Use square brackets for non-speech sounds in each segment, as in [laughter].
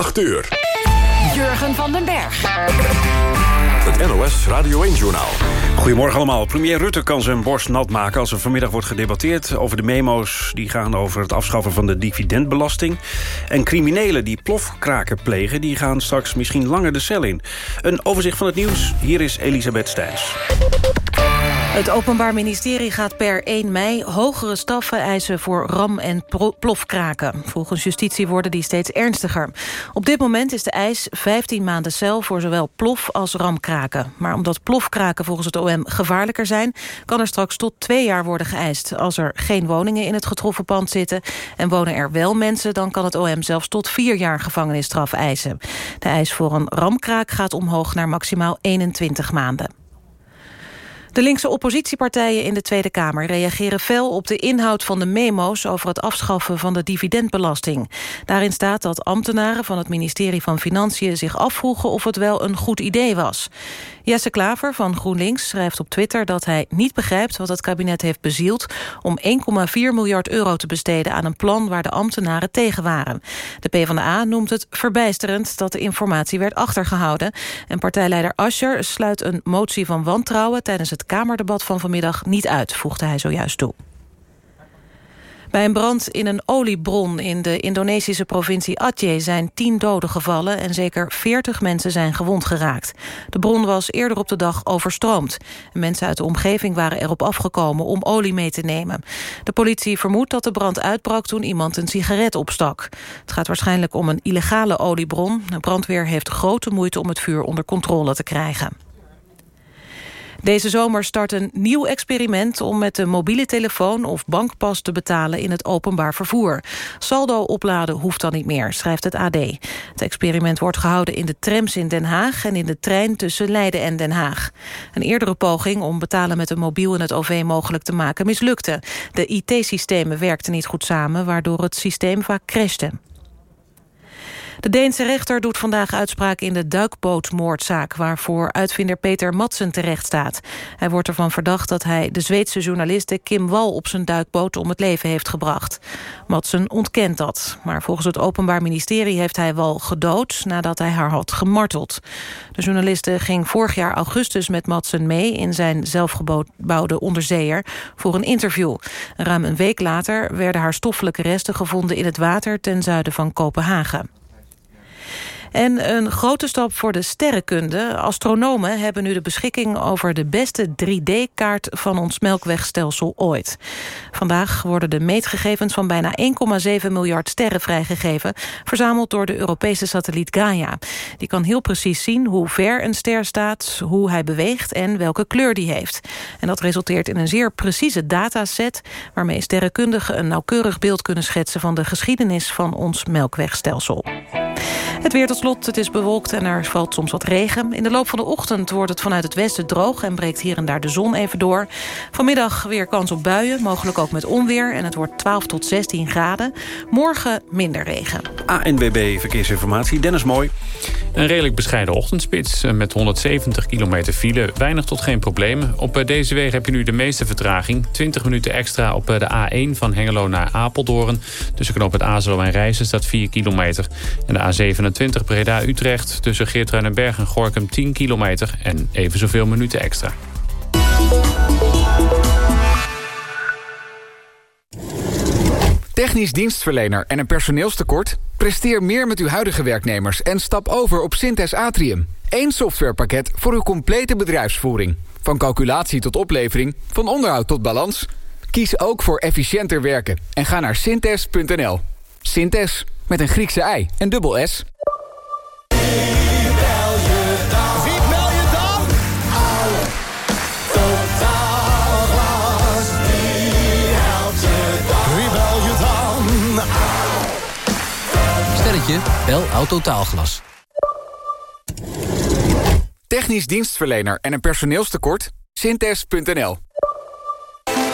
8 uur. Jurgen van den Berg. Het NOS Radio 1-journaal. Goedemorgen allemaal. Premier Rutte kan zijn borst nat maken... als er vanmiddag wordt gedebatteerd over de memo's... die gaan over het afschaffen van de dividendbelasting. En criminelen die plofkraken plegen... die gaan straks misschien langer de cel in. Een overzicht van het nieuws. Hier is Elisabeth Stijns. Het Openbaar Ministerie gaat per 1 mei hogere straffen eisen voor ram- en plofkraken. Volgens justitie worden die steeds ernstiger. Op dit moment is de eis 15 maanden cel voor zowel plof- als ramkraken. Maar omdat plofkraken volgens het OM gevaarlijker zijn... kan er straks tot twee jaar worden geëist. Als er geen woningen in het getroffen pand zitten... en wonen er wel mensen, dan kan het OM zelfs tot vier jaar gevangenisstraf eisen. De eis voor een ramkraak gaat omhoog naar maximaal 21 maanden. De linkse oppositiepartijen in de Tweede Kamer reageren fel op de inhoud van de memo's over het afschaffen van de dividendbelasting. Daarin staat dat ambtenaren van het ministerie van Financiën zich afvroegen of het wel een goed idee was. Jesse Klaver van GroenLinks schrijft op Twitter dat hij niet begrijpt wat het kabinet heeft bezield om 1,4 miljard euro te besteden aan een plan waar de ambtenaren tegen waren. De PvdA noemt het verbijsterend dat de informatie werd achtergehouden. En partijleider Ascher sluit een motie van wantrouwen tijdens het Kamerdebat van vanmiddag niet uit, voegde hij zojuist toe. Bij een brand in een oliebron in de Indonesische provincie Aceh zijn tien doden gevallen en zeker veertig mensen zijn gewond geraakt. De bron was eerder op de dag overstroomd. Mensen uit de omgeving waren erop afgekomen om olie mee te nemen. De politie vermoedt dat de brand uitbrak toen iemand een sigaret opstak. Het gaat waarschijnlijk om een illegale oliebron. De brandweer heeft grote moeite om het vuur onder controle te krijgen. Deze zomer start een nieuw experiment om met de mobiele telefoon of bankpas te betalen in het openbaar vervoer. Saldo opladen hoeft dan niet meer, schrijft het AD. Het experiment wordt gehouden in de trams in Den Haag en in de trein tussen Leiden en Den Haag. Een eerdere poging om betalen met een mobiel in het OV mogelijk te maken mislukte. De IT-systemen werkten niet goed samen, waardoor het systeem vaak crashte. De Deense rechter doet vandaag uitspraak in de duikbootmoordzaak... waarvoor uitvinder Peter Madsen terecht staat. Hij wordt ervan verdacht dat hij de Zweedse journaliste Kim Wall... op zijn duikboot om het leven heeft gebracht. Madsen ontkent dat. Maar volgens het Openbaar Ministerie heeft hij Wall gedood... nadat hij haar had gemarteld. De journaliste ging vorig jaar augustus met Madsen mee... in zijn zelfgebouwde onderzeeër voor een interview. Ruim een week later werden haar stoffelijke resten gevonden... in het water ten zuiden van Kopenhagen. En een grote stap voor de sterrenkunde. Astronomen hebben nu de beschikking over de beste 3D-kaart van ons melkwegstelsel ooit. Vandaag worden de meetgegevens van bijna 1,7 miljard sterren vrijgegeven, verzameld door de Europese satelliet Gaia. Die kan heel precies zien hoe ver een ster staat, hoe hij beweegt en welke kleur die heeft. En dat resulteert in een zeer precieze dataset waarmee sterrenkundigen een nauwkeurig beeld kunnen schetsen van de geschiedenis van ons melkwegstelsel. Het weer tot slot, het is bewolkt en er valt soms wat regen. In de loop van de ochtend wordt het vanuit het westen droog... en breekt hier en daar de zon even door. Vanmiddag weer kans op buien, mogelijk ook met onweer... en het wordt 12 tot 16 graden. Morgen minder regen. ANWB Verkeersinformatie, Dennis Mooi. Een redelijk bescheiden ochtendspits eh, met 170 kilometer file. Weinig tot geen problemen. Op eh, deze weg heb je nu de meeste vertraging. 20 minuten extra op eh, de A1 van Hengelo naar Apeldoorn. Tussen knop het Azelo en Rijssen staat 4 kilometer. En de A27 Breda-Utrecht tussen Geertruidenberg en Gorkum 10 kilometer. En even zoveel minuten extra. Technisch dienstverlener en een personeelstekort? Presteer meer met uw huidige werknemers en stap over op Synthes Atrium. Eén softwarepakket voor uw complete bedrijfsvoering. Van calculatie tot oplevering, van onderhoud tot balans. Kies ook voor efficiënter werken en ga naar synthes.nl. Synthes, met een Griekse ei en dubbel S. Sterretje, bel Autotaalglas. Technisch dienstverlener en een personeelstekort? Synthes.nl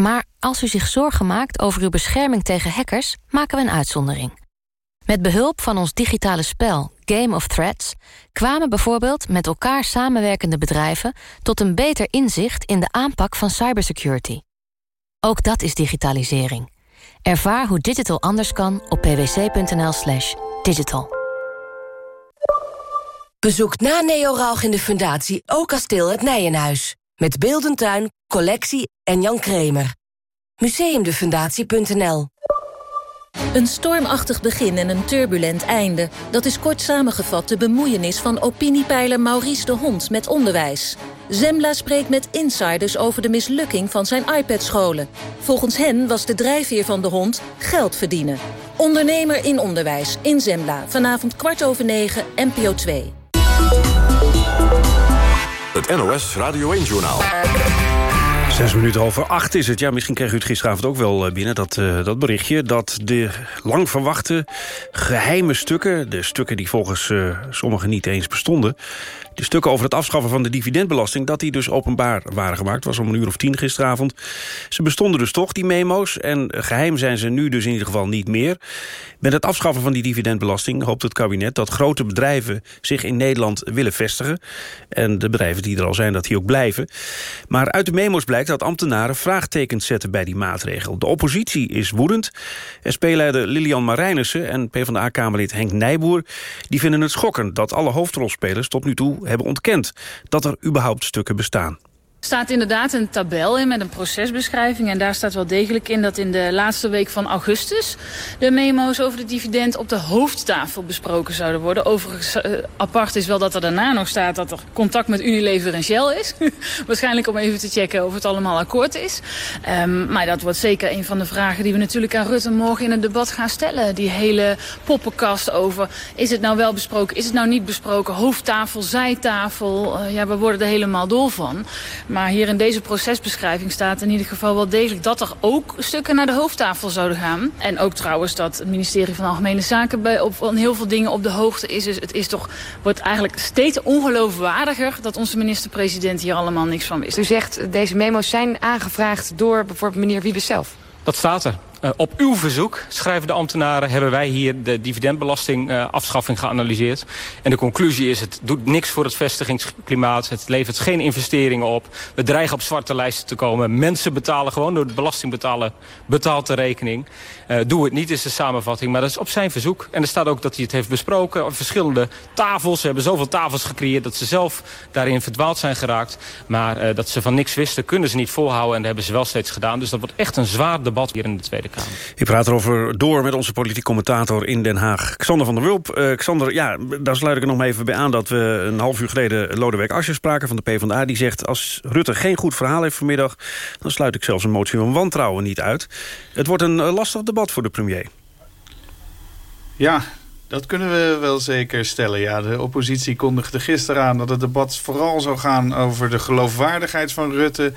Maar als u zich zorgen maakt over uw bescherming tegen hackers... maken we een uitzondering. Met behulp van ons digitale spel Game of Threats... kwamen bijvoorbeeld met elkaar samenwerkende bedrijven... tot een beter inzicht in de aanpak van cybersecurity. Ook dat is digitalisering. Ervaar hoe digital anders kan op pwc.nl slash digital. Bezoek na Neo in de Fundatie ook kasteel het Nijenhuis. Met Beeldentuin, collectie en Jan Kremer. Museumdefundatie.nl Een stormachtig begin en een turbulent einde. Dat is kort samengevat de bemoeienis van opiniepeiler Maurice de Hond met onderwijs. Zembla spreekt met insiders over de mislukking van zijn iPad-scholen. Volgens hen was de drijfveer van de hond geld verdienen. Ondernemer in onderwijs in Zembla. Vanavond kwart over negen, NPO 2. Het NOS Radio 1-journaal. Zes minuten over acht is het. Ja, misschien kreeg u het gisteravond ook wel eh, binnen, dat, uh, dat berichtje... dat de lang verwachte geheime stukken... de stukken die volgens uh, sommigen niet eens bestonden de stukken over het afschaffen van de dividendbelasting... dat die dus openbaar waren gemaakt. was om een uur of tien gisteravond. Ze bestonden dus toch, die memo's. En geheim zijn ze nu dus in ieder geval niet meer. Met het afschaffen van die dividendbelasting hoopt het kabinet... dat grote bedrijven zich in Nederland willen vestigen. En de bedrijven die er al zijn, dat die ook blijven. Maar uit de memo's blijkt dat ambtenaren vraagtekens zetten bij die maatregel. De oppositie is woedend. SP-leider Lilian Marijnissen en PvdA-kamerlid Henk Nijboer... die vinden het schokkend dat alle hoofdrolspelers tot nu toe hebben ontkend dat er überhaupt stukken bestaan. Staat inderdaad een tabel in met een procesbeschrijving. En daar staat wel degelijk in dat in de laatste week van augustus... de memo's over de dividend op de hoofdtafel besproken zouden worden. Overigens uh, apart is wel dat er daarna nog staat dat er contact met Unilever en Shell is. [laughs] Waarschijnlijk om even te checken of het allemaal akkoord is. Um, maar dat wordt zeker een van de vragen die we natuurlijk aan Rutte morgen in het debat gaan stellen. Die hele poppenkast over, is het nou wel besproken, is het nou niet besproken? Hoofdtafel, zijtafel, uh, ja, we worden er helemaal dol van. Maar hier in deze procesbeschrijving staat in ieder geval wel degelijk... dat er ook stukken naar de hoofdtafel zouden gaan. En ook trouwens dat het ministerie van Algemene Zaken... Bij, op, van heel veel dingen op de hoogte is. Dus het is toch, wordt eigenlijk steeds ongeloofwaardiger... dat onze minister-president hier allemaal niks van wist. U zegt deze memo's zijn aangevraagd door bijvoorbeeld meneer Wiebes zelf. Dat staat er. Uh, op uw verzoek, schrijven de ambtenaren, hebben wij hier de dividendbelastingafschaffing uh, geanalyseerd. En de conclusie is, het doet niks voor het vestigingsklimaat. Het levert geen investeringen op. We dreigen op zwarte lijsten te komen. Mensen betalen gewoon door de belasting betalen, betaalt de rekening. Uh, doe het niet, is de samenvatting. Maar dat is op zijn verzoek. En er staat ook dat hij het heeft besproken verschillende tafels. Ze hebben zoveel tafels gecreëerd dat ze zelf daarin verdwaald zijn geraakt. Maar dat ze van niks wisten, kunnen ze niet volhouden. En dat hebben ze wel steeds gedaan. Dus dat wordt echt een zwaar debat hier in de Tweede Kamer. Ik praat erover door met onze politiek commentator in Den Haag, Xander van der Wulp. Uh, Xander, ja, daar sluit ik er nog maar even bij aan... dat we een half uur geleden Lodewijk Asscher spraken van de PvdA. Die zegt, als Rutte geen goed verhaal heeft vanmiddag... dan sluit ik zelfs een motie van wantrouwen niet uit. Het wordt een lastig debat voor de premier. Ja, dat kunnen we wel zeker stellen. Ja, de oppositie kondigde gisteren aan dat het debat vooral zou gaan over de geloofwaardigheid van Rutte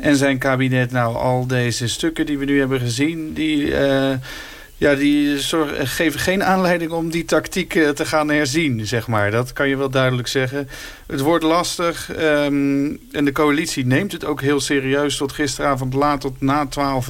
en zijn kabinet. Nou, al deze stukken die we nu hebben gezien, die... Uh, ja, die zorgen, geven geen aanleiding om die tactiek uh, te gaan herzien, zeg maar. Dat kan je wel duidelijk zeggen. Het wordt lastig um, en de coalitie neemt het ook heel serieus. Tot gisteravond laat tot na twaalf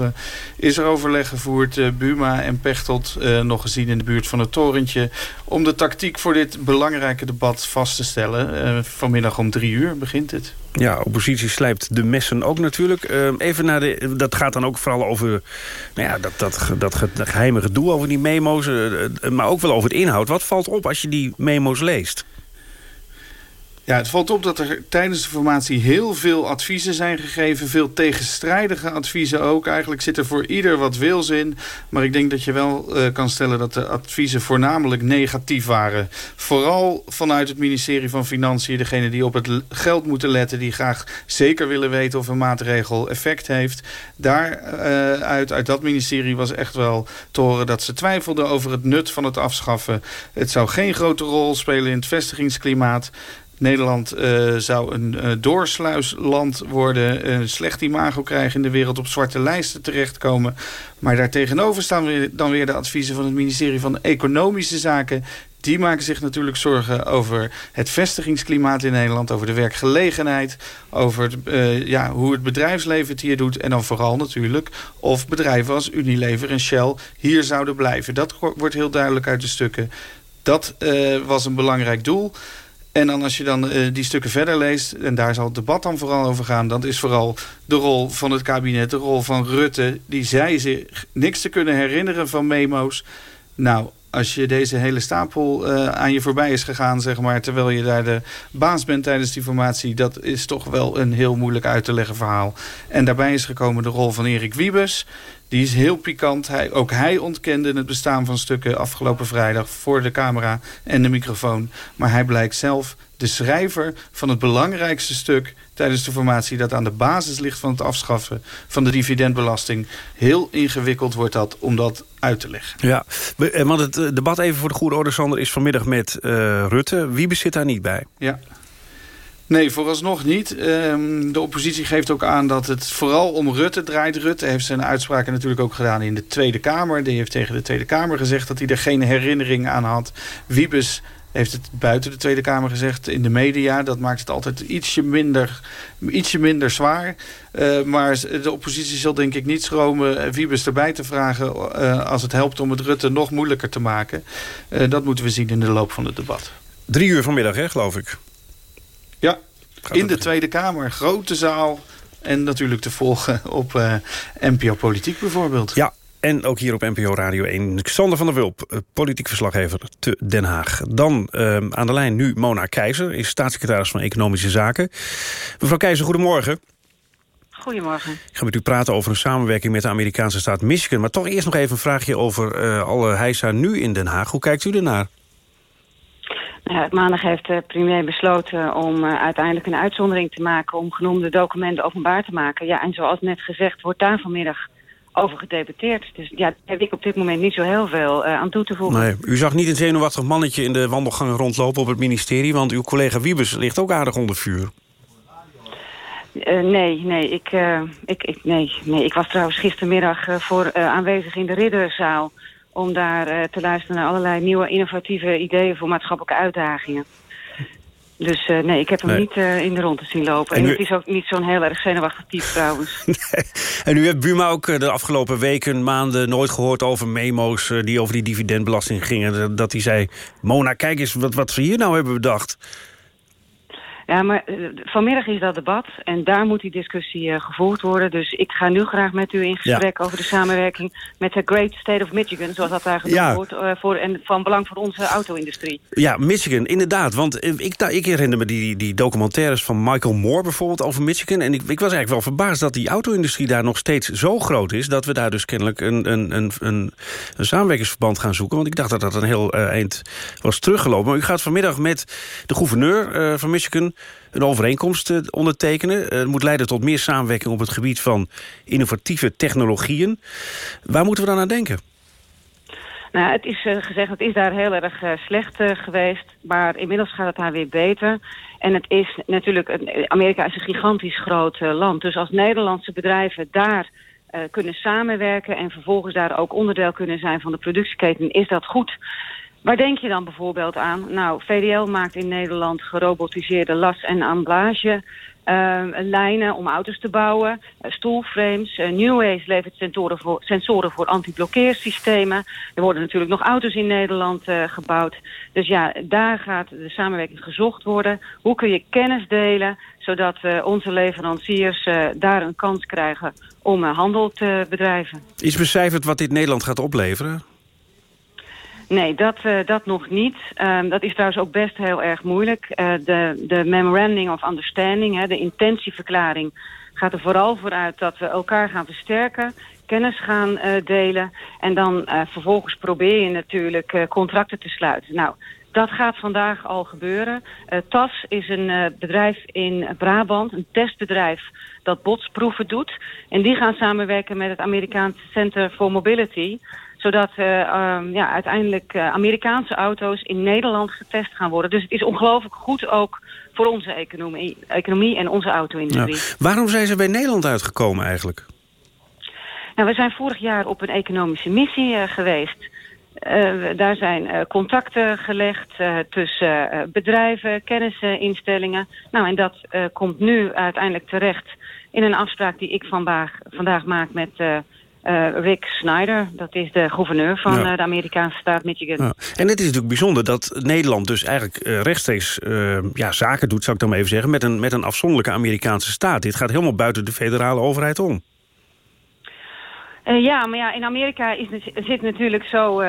is er overleg gevoerd. Uh, Buma en Pechtold uh, nog gezien in de buurt van het torentje... om de tactiek voor dit belangrijke debat vast te stellen. vanmiddag om drie uur begint het. Ja, oppositie slijpt de messen ook natuurlijk. Uh, even naar de, dat gaat dan ook vooral over nou ja, dat, dat, dat, dat geheime gedoe over die memo's. Maar ook wel over het inhoud. Wat valt op als je die memo's leest? Ja, het valt op dat er tijdens de formatie heel veel adviezen zijn gegeven. Veel tegenstrijdige adviezen ook. Eigenlijk zit er voor ieder wat wils in. Maar ik denk dat je wel uh, kan stellen dat de adviezen voornamelijk negatief waren. Vooral vanuit het ministerie van Financiën. Degene die op het geld moeten letten. Die graag zeker willen weten of een maatregel effect heeft. Daaruit, uh, uit dat ministerie was echt wel te horen dat ze twijfelden over het nut van het afschaffen. Het zou geen grote rol spelen in het vestigingsklimaat. Nederland uh, zou een uh, doorsluisland worden, een slecht imago krijgen in de wereld, op zwarte lijsten terechtkomen. Maar daartegenover staan weer, dan weer de adviezen van het ministerie van Economische Zaken. die maken zich natuurlijk zorgen over het vestigingsklimaat in Nederland... over de werkgelegenheid, over uh, ja, hoe het bedrijfsleven het hier doet... en dan vooral natuurlijk of bedrijven als Unilever en Shell hier zouden blijven. Dat wordt heel duidelijk uit de stukken. Dat was een belangrijk doel... En dan als je dan uh, die stukken verder leest... en daar zal het debat dan vooral over gaan... dat is vooral de rol van het kabinet, de rol van Rutte... die zei zich niks te kunnen herinneren van memo's. Nou, als je deze hele stapel uh, aan je voorbij is gegaan... Zeg maar, terwijl je daar de baas bent tijdens die formatie... dat is toch wel een heel moeilijk uit te leggen verhaal. En daarbij is gekomen de rol van Erik Wiebes... Die is heel pikant. Hij, ook hij ontkende het bestaan van stukken afgelopen vrijdag... voor de camera en de microfoon. Maar hij blijkt zelf de schrijver van het belangrijkste stuk tijdens de formatie... dat aan de basis ligt van het afschaffen van de dividendbelasting. Heel ingewikkeld wordt dat om dat uit te leggen. Ja, eh, want het eh, debat even voor de goede orde, Sander... is vanmiddag met uh, Rutte. Wie bezit daar niet bij? Ja. Nee, vooralsnog niet. Um, de oppositie geeft ook aan dat het vooral om Rutte draait. Rutte heeft zijn uitspraken natuurlijk ook gedaan in de Tweede Kamer. Die heeft tegen de Tweede Kamer gezegd dat hij er geen herinnering aan had. Wiebes heeft het buiten de Tweede Kamer gezegd in de media. Dat maakt het altijd ietsje minder, ietsje minder zwaar. Uh, maar de oppositie zal denk ik niet schromen Wiebes erbij te vragen... Uh, als het helpt om het Rutte nog moeilijker te maken. Uh, dat moeten we zien in de loop van het debat. Drie uur vanmiddag, hè, geloof ik. Ja, in de Tweede Kamer. Grote zaal. En natuurlijk te volgen [laughs] op uh, NPO Politiek bijvoorbeeld. Ja, en ook hier op NPO Radio 1. Xander van der Wulp, eh, politiek verslaggever te Den Haag. Dan uh, aan de lijn nu Mona Keizer, is staatssecretaris van Economische Zaken. Mevrouw Keizer, goedemorgen. Goedemorgen. Ik ga met u praten over een samenwerking met de Amerikaanse staat Michigan. Maar toch eerst nog even een vraagje over uh, alle heisa nu in Den Haag. Hoe kijkt u ernaar? Ja, maandag heeft de premier besloten om uh, uiteindelijk een uitzondering te maken... om genoemde documenten openbaar te maken. Ja, en zoals net gezegd wordt daar vanmiddag over gedebatteerd. Dus ja, daar heb ik op dit moment niet zo heel veel uh, aan toe te voegen. Nee, u zag niet een zenuwachtig mannetje in de wandelgangen rondlopen op het ministerie... want uw collega Wiebes ligt ook aardig onder vuur. Uh, nee, nee ik, ik, ik, nee, nee. ik was trouwens gistermiddag voor aanwezig in de ridderzaal om daar uh, te luisteren naar allerlei nieuwe innovatieve ideeën voor maatschappelijke uitdagingen. Dus uh, nee, ik heb hem nee. niet uh, in de rond te zien lopen. En, en u... het is ook niet zo'n heel erg zenuwachtig type trouwens. [laughs] nee. En u hebt Buma ook de afgelopen weken, maanden nooit gehoord over memo's... die over die dividendbelasting gingen. Dat hij zei, Mona, kijk eens wat, wat we hier nou hebben bedacht. Ja, maar uh, vanmiddag is dat debat en daar moet die discussie uh, gevoerd worden. Dus ik ga nu graag met u in gesprek ja. over de samenwerking met de Great State of Michigan, zoals dat daar genoemd ja. wordt, uh, voor, en van belang voor onze auto-industrie. Ja, Michigan, inderdaad. Want ik, ik herinner me die, die documentaires van Michael Moore bijvoorbeeld over Michigan. En ik, ik was eigenlijk wel verbaasd dat die auto-industrie daar nog steeds zo groot is, dat we daar dus kennelijk een, een, een, een, een samenwerkingsverband gaan zoeken. Want ik dacht dat dat een heel eind was teruggelopen. Maar u gaat vanmiddag met de gouverneur van Michigan een overeenkomst ondertekenen. Het moet leiden tot meer samenwerking op het gebied van innovatieve technologieën. Waar moeten we dan aan denken? Nou, het is uh, gezegd, het is daar heel erg uh, slecht uh, geweest. Maar inmiddels gaat het daar weer beter. En het is natuurlijk, Amerika is een gigantisch groot land. Dus als Nederlandse bedrijven daar kunnen samenwerken... en vervolgens daar ook onderdeel kunnen zijn van de productieketen, is dat goed. Waar denk je dan bijvoorbeeld aan? Nou, VDL maakt in Nederland gerobotiseerde las- en amblage... Uh, lijnen om auto's te bouwen, uh, stoelframes. Uh, Newways levert sensoren voor, sensoren voor anti-blokkeersystemen. Er worden natuurlijk nog auto's in Nederland gebouwd. Dus ja, daar gaat de samenwerking gezocht worden. Hoe kun je kennis delen, zodat onze leveranciers daar een kans krijgen om handel te bedrijven. Is becijferd wat dit Nederland gaat opleveren? Nee, dat, uh, dat nog niet. Um, dat is trouwens ook best heel erg moeilijk. Uh, de, de memorandum of understanding, hè, de intentieverklaring... gaat er vooral vooruit dat we elkaar gaan versterken... kennis gaan uh, delen... en dan vervolgens probeer je natuurlijk contracten te sluiten. Nou, dat gaat vandaag al gebeuren. TAS is een bedrijf in Brabant, een testbedrijf dat botsproeven doet. En die gaan samenwerken met het Amerikaanse Center for Mobility zodat uh, um, ja, uiteindelijk uh, Amerikaanse auto's in Nederland getest gaan worden. Dus het is ongelooflijk goed ook voor onze economie, economie en onze auto-industrie. Ja. Waarom zijn ze bij Nederland uitgekomen eigenlijk? Nou, we zijn vorig jaar op een economische missie uh, geweest. daar zijn contacten gelegd tussen bedrijven, kennisinstellingen. Nou, en dat komt nu uiteindelijk terecht in een afspraak die ik vandaag, vandaag maak met uh, Rick Snyder. Dat is de gouverneur van uh, de Amerikaanse staat Michigan. Ja. En het is natuurlijk bijzonder dat Nederland dus eigenlijk uh, rechtstreeks ja, zaken doet... zou ik dan maar even zeggen, met een, met een afzonderlijke Amerikaanse staat. Dit gaat helemaal buiten de federale overheid om. ja, maar ja, in Amerika is, zit natuurlijk zo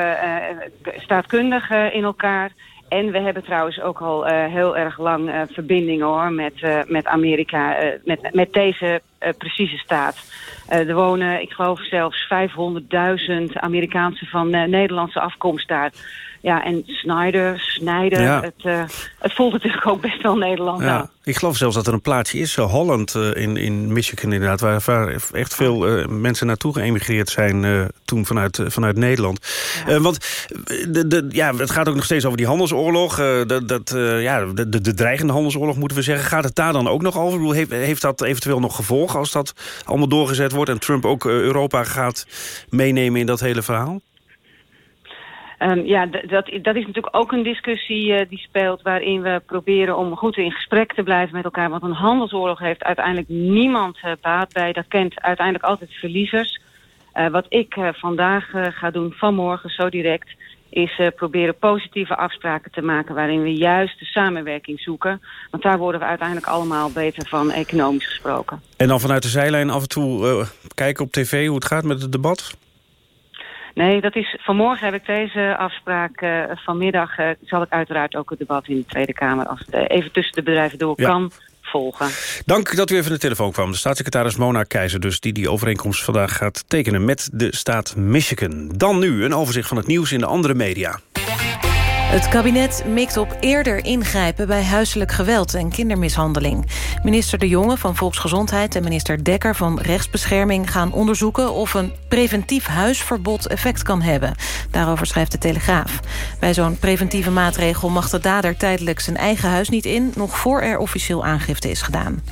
staatkundig in elkaar... En we hebben trouwens ook al heel erg lang verbindingen hoor, met, met Amerika, met, met deze precieze staat. Er wonen, ik geloof zelfs 500.000 Amerikaanse van Nederlandse afkomst daar. Ja, en Snyder, Snijder, het, uh, het voelt natuurlijk ook best wel Nederland ja. Ik geloof zelfs dat er een plaatsje is, uh, Holland uh, in, in Michigan inderdaad... waar, waar echt veel mensen naartoe geëmigreerd zijn toen vanuit, vanuit Nederland. Ja. want de, de, ja, het gaat ook nog steeds over die handelsoorlog. dat, dat, ja, de, de, de, dreigende handelsoorlog moeten we zeggen. Gaat het daar dan ook nog over? Heeft, heeft dat eventueel nog gevolgen als dat allemaal doorgezet wordt... en Trump ook Europa gaat meenemen in dat hele verhaal? Um, ja, dat, dat is natuurlijk ook een discussie uh, die speelt... waarin we proberen om goed in gesprek te blijven met elkaar. Want een handelsoorlog heeft uiteindelijk niemand uh, baat bij. Dat kent uiteindelijk altijd verliezers. Uh, wat ik vandaag ga doen, vanmorgen zo direct... is proberen positieve afspraken te maken... waarin we juist de samenwerking zoeken. Want daar worden we uiteindelijk allemaal beter van economisch gesproken. En dan vanuit de zijlijn af en toe kijken op tv hoe het gaat met het debat? Nee, dat is, vanmorgen heb ik deze afspraak. Uh, vanmiddag uh, zal ik uiteraard ook het debat in de Tweede Kamer... als het even tussen de bedrijven door kan volgen. Dank dat u even de telefoon kwam. De staatssecretaris Mona Keizer dus... die die overeenkomst vandaag gaat tekenen met de staat Michigan. Dan nu een overzicht van het nieuws in de andere media. Het kabinet mikt op eerder ingrijpen bij huiselijk geweld en kindermishandeling. Minister De Jonge van Volksgezondheid en minister Dekker van Rechtsbescherming gaan onderzoeken of een preventief huisverbod effect kan hebben. Daarover schrijft de Telegraaf. Bij zo'n preventieve maatregel mag de dader tijdelijk zijn eigen huis niet in, nog voor er officieel aangifte is gedaan.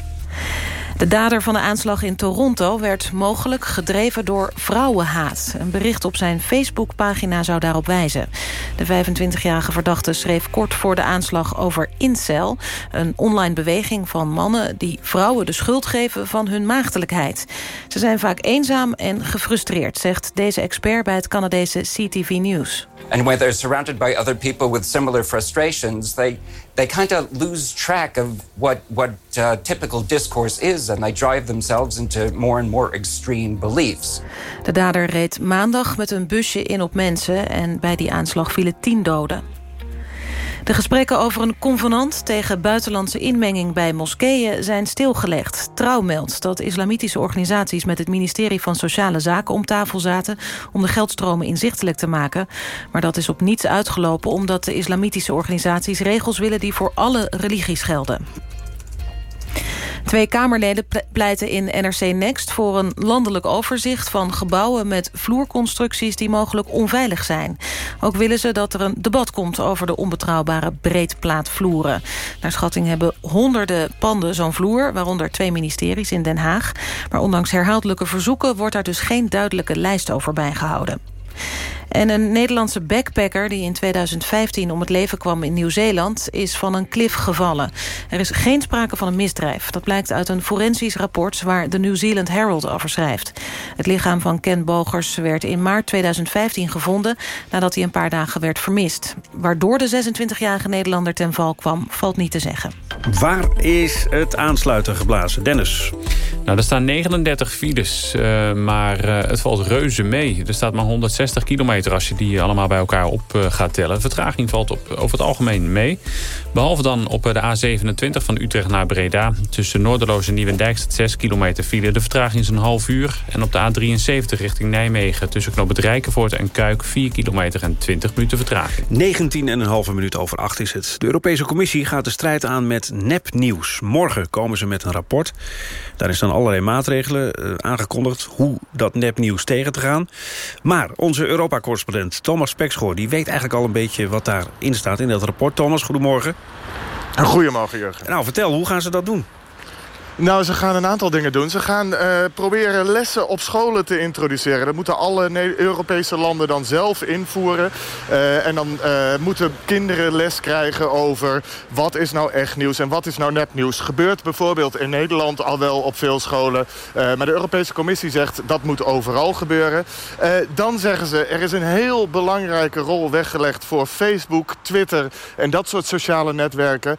De dader van de aanslag in Toronto werd mogelijk gedreven door vrouwenhaat. Een bericht op zijn Facebookpagina zou daarop wijzen. De 25-jarige verdachte schreef kort voor de aanslag over incel... een online beweging van mannen die vrouwen de schuld geven van hun maagdelijkheid. Ze zijn vaak eenzaam en gefrustreerd, zegt deze expert bij het Canadese CTV News. And when they're surrounded by other people with similar frustrations, they they kind of lose track of what what uh, typical discourse is, and they drive themselves into more and more extreme beliefs. De dader reed maandag met een busje in op mensen en bij die aanslag vielen tien doden. De gesprekken over een convenant tegen buitenlandse inmenging bij moskeeën zijn stilgelegd. Trouw meldt dat islamitische organisaties met het ministerie van Sociale Zaken om tafel zaten om de geldstromen inzichtelijk te maken. Maar dat is op niets uitgelopen omdat de islamitische organisaties regels willen die voor alle religies gelden. Twee Kamerleden pleiten in NRC Next voor een landelijk overzicht van gebouwen met vloerconstructies die mogelijk onveilig zijn. Ook willen ze dat er een debat komt over de onbetrouwbare breedplaatvloeren. Naar schatting hebben honderden panden zo'n vloer, waaronder twee ministeries in Den Haag. Maar ondanks herhaaldelijke verzoeken wordt daar dus geen duidelijke lijst over bijgehouden. En een Nederlandse backpacker die in 2015 om het leven kwam in Nieuw-Zeeland... is van een klif gevallen. Er is geen sprake van een misdrijf. Dat blijkt uit een forensisch rapport waar de New Zealand Herald over schrijft. Het lichaam van Ken Bogers werd in maart 2015 gevonden... nadat hij een paar dagen werd vermist. Waardoor de 26-jarige Nederlander ten val kwam, valt niet te zeggen. Waar is het aansluiten geblazen? Dennis? Nou, er staan 39 files, uh, maar uh, het valt reuze mee. Er staat maar 160 kilometer als je die allemaal bij elkaar op uh, gaat tellen. Vertraging valt op, over het algemeen mee. Behalve dan op de A27 van Utrecht naar Breda. Tussen Noorderloos en Nieuwendijk staat 6 kilometer file. De vertraging is een half uur. En op de A73 richting Nijmegen tussen Knoop en Kuik 4 kilometer en 20 minuten vertraging. 19,5 minuut over 8 is het. De Europese Commissie gaat de strijd aan met nepnieuws. Morgen komen ze met een rapport. Daar is dan allerlei maatregelen uh, aangekondigd hoe dat nepnieuws tegen te gaan. Maar onze Europa-correspondent Thomas Pekschoor... die weet eigenlijk al een beetje wat daarin staat in dat rapport. Thomas, goedemorgen. Goedemorgen, Jurgen. Nou, vertel, hoe gaan ze dat doen? Nou, ze gaan een aantal dingen doen. Ze gaan uh, proberen lessen op scholen te introduceren. Dat moeten alle Europese landen dan zelf invoeren. Uh, en dan uh, moeten kinderen les krijgen over wat is nou echt nieuws en wat is nou nepnieuws. Gebeurt bijvoorbeeld in Nederland al wel op veel scholen. maar de Europese Commissie zegt dat moet overal gebeuren. dan zeggen ze er is een heel belangrijke rol weggelegd voor Facebook, Twitter en dat soort sociale netwerken.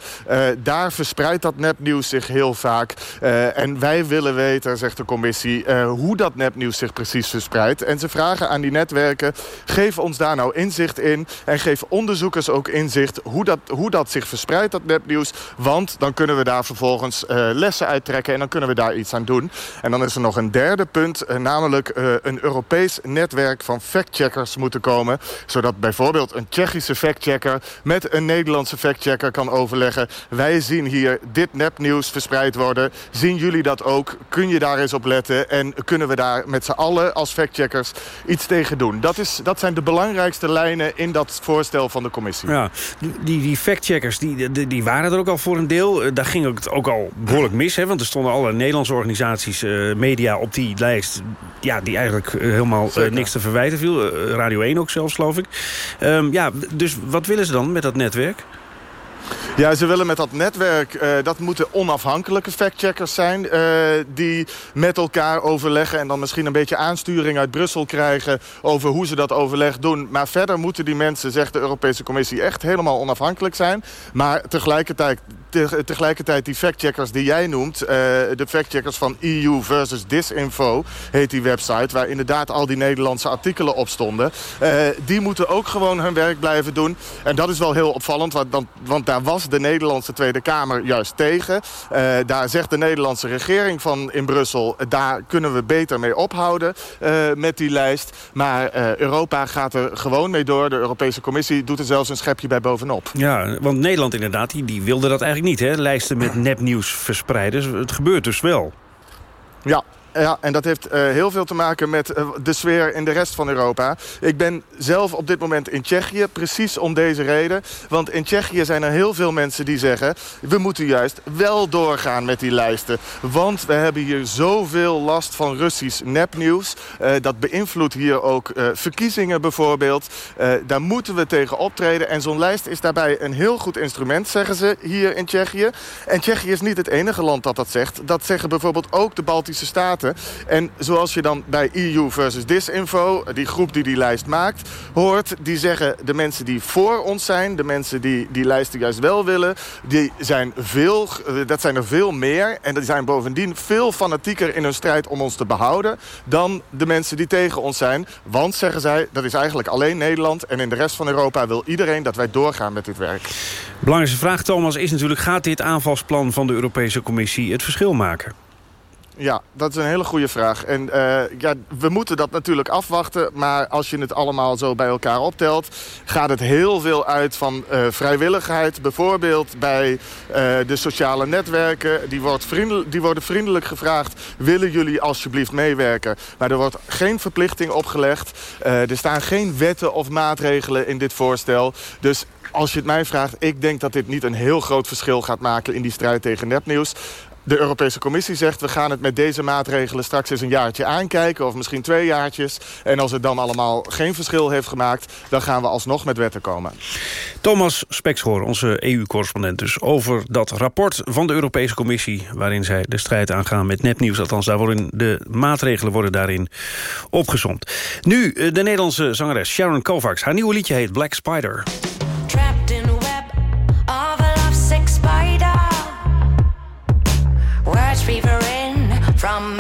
daar verspreidt dat nepnieuws zich heel vaak. Uh, en wij willen weten, zegt de commissie, uh, hoe dat nepnieuws zich precies verspreidt. En ze vragen aan die netwerken, geef ons daar nou inzicht in... en geef onderzoekers ook inzicht hoe dat, hoe dat zich verspreidt, dat nepnieuws. Want dan kunnen we daar vervolgens uh, lessen uittrekken en dan kunnen we daar iets aan doen. En dan is er nog een derde punt, namelijk een Europees netwerk van factcheckers moeten komen. Zodat bijvoorbeeld een Tsjechische factchecker met een Nederlandse factchecker kan overleggen. Wij zien hier dit nepnieuws verspreid worden Zien jullie dat ook? Kun je daar eens op letten? En kunnen we daar met z'n allen als factcheckers iets tegen doen? Dat, is, dat zijn de belangrijkste lijnen in dat voorstel van de commissie. Ja, die, die factcheckers die, die, die waren er ook al voor een deel. Eh, daar ging het ook al behoorlijk mis. Hè? Want er stonden alle Nederlandse organisaties, uh, media op die lijst... Ja, die eigenlijk uh, helemaal uh, niks te verwijten viel. Radio 1 ook zelfs, geloof ik. Um, ja, dus wat willen ze dan met dat netwerk? Ja, ze willen met dat netwerk, uh, dat moeten onafhankelijke factcheckers zijn... Uh, die met elkaar overleggen en dan misschien een beetje aansturing uit Brussel krijgen... over hoe ze dat overleg doen. Maar verder moeten die mensen, zegt de Europese Commissie, echt helemaal onafhankelijk zijn. Maar tegelijkertijd, te, tegelijkertijd die factcheckers die jij noemt... Uh, de factcheckers van EU versus Disinfo, heet die website... waar inderdaad al die Nederlandse artikelen op stonden... die moeten ook gewoon hun werk blijven doen. En dat is wel heel opvallend, want, want daar was de Nederlandse Tweede Kamer juist tegen. Uh, daar zegt de Nederlandse regering van in Brussel... daar kunnen we beter mee ophouden uh, met die lijst. Maar uh, Europa gaat er gewoon mee door. De Europese Commissie doet er zelfs een schepje bij bovenop. Ja, want Nederland inderdaad, die, die wilde dat eigenlijk niet. Hè? Lijsten met nepnieuws verspreiden. Het gebeurt dus wel. Ja, ja, en dat heeft uh, heel veel te maken met uh, de sfeer in de rest van Europa. Ik ben zelf op dit moment in Tsjechië, precies om deze reden. Want in Tsjechië zijn er heel veel mensen die zeggen... we moeten juist wel doorgaan met die lijsten. Want we hebben hier zoveel last van Russisch nepnieuws. Uh, dat beïnvloedt hier ook verkiezingen bijvoorbeeld. daar moeten we tegen optreden. En zo'n lijst is daarbij een heel goed instrument, zeggen ze hier in Tsjechië. En Tsjechië is niet het enige land dat dat zegt. Dat zeggen bijvoorbeeld ook de Baltische Staten. En zoals je dan bij EU versus Disinfo, die groep die die lijst maakt, hoort... die zeggen de mensen die voor ons zijn, de mensen die die lijsten juist wel willen... Die zijn veel, dat zijn er veel meer en die zijn bovendien veel fanatieker in hun strijd om ons te behouden... dan de mensen die tegen ons zijn. Want, zeggen zij, dat is eigenlijk alleen Nederland en in de rest van Europa wil iedereen dat wij doorgaan met dit werk. Belangrijkste vraag, Thomas, is natuurlijk... gaat dit aanvalsplan van de Europese Commissie het verschil maken? Ja, dat is een hele goede vraag. En uh, ja, we moeten dat natuurlijk afwachten. Maar als je het allemaal zo bij elkaar optelt... gaat het heel veel uit van uh, vrijwilligheid. Bijvoorbeeld bij uh, de sociale netwerken. Die, wordt die worden vriendelijk gevraagd... willen jullie alsjeblieft meewerken? Maar er wordt geen verplichting opgelegd. er staan geen wetten of maatregelen in dit voorstel. Dus als je het mij vraagt, ik denk dat dit niet een heel groot verschil gaat maken in die strijd tegen nepnieuws. De Europese Commissie zegt... we gaan het met deze maatregelen straks eens een jaartje aankijken... of misschien twee jaartjes. En als het dan allemaal geen verschil heeft gemaakt... dan gaan we alsnog met wetten komen. Thomas Spekschoor, onze EU-correspondent dus... over dat rapport van de Europese Commissie... waarin zij de strijd aangaan met nepnieuws. Althans, daar worden de maatregelen worden daarin opgezomd. Nu eh, de Nederlandse zangeres Sharon Kovacs. Haar nieuwe liedje heet Black Spider. From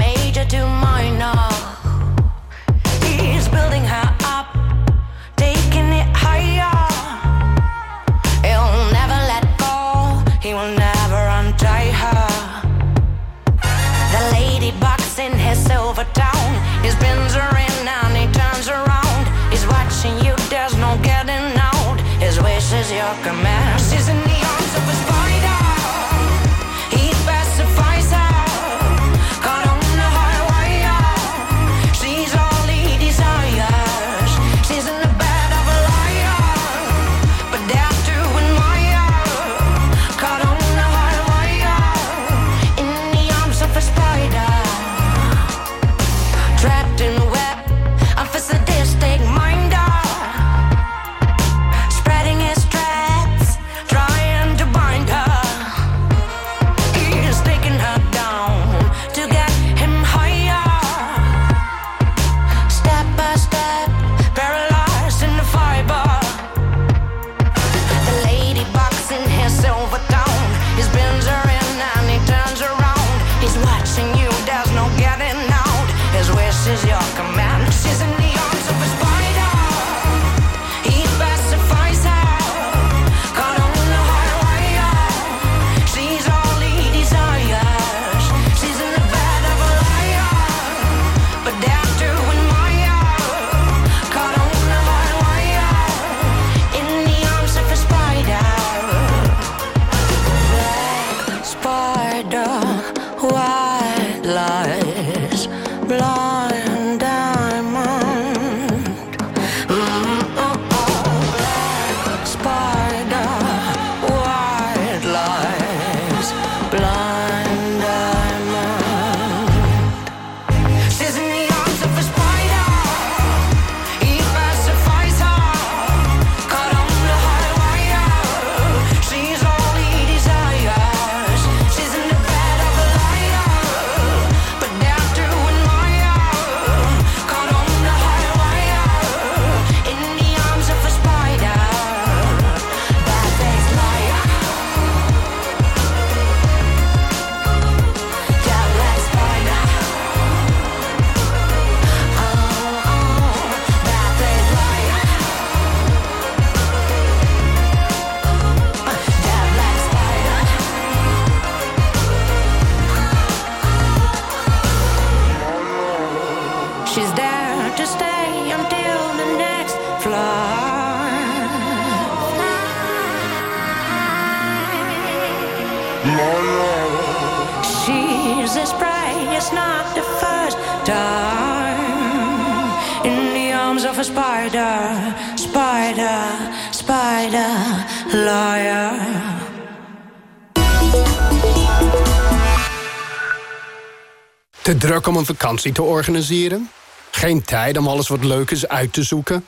om een vakantie te organiseren? Geen tijd om alles wat leuk is uit te zoeken?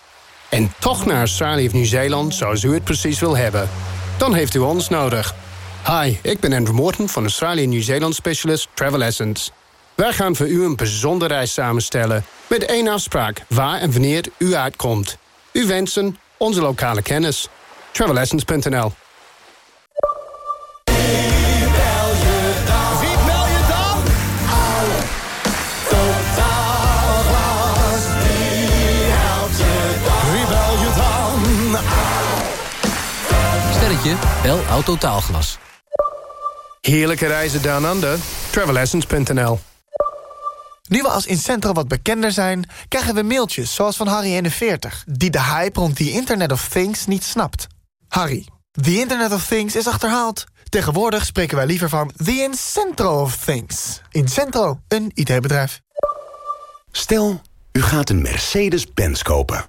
En toch naar Australië of Nieuw-Zeeland zoals u het precies wil hebben? Dan heeft u ons nodig. Hi, ik ben Andrew Morton van Australië Nieuw-Zeeland Specialist Travel Essence. Wij gaan voor u een bijzondere reis samenstellen... met één afspraak waar en wanneer u uitkomt. U wensen onze lokale kennis. Travelessence.nl Bel Autotaalglas. Heerlijke reizen down under. Travelessence.nl Nu we als Incentro wat bekender zijn... krijgen we mailtjes zoals van Harry41... die de hype rond the Internet of Things niet snapt. Harry, the Internet of Things is achterhaald. Tegenwoordig spreken wij liever van the Incentro of Things. Incentro, een IT-bedrijf. Stel, u gaat een Mercedes-Benz kopen.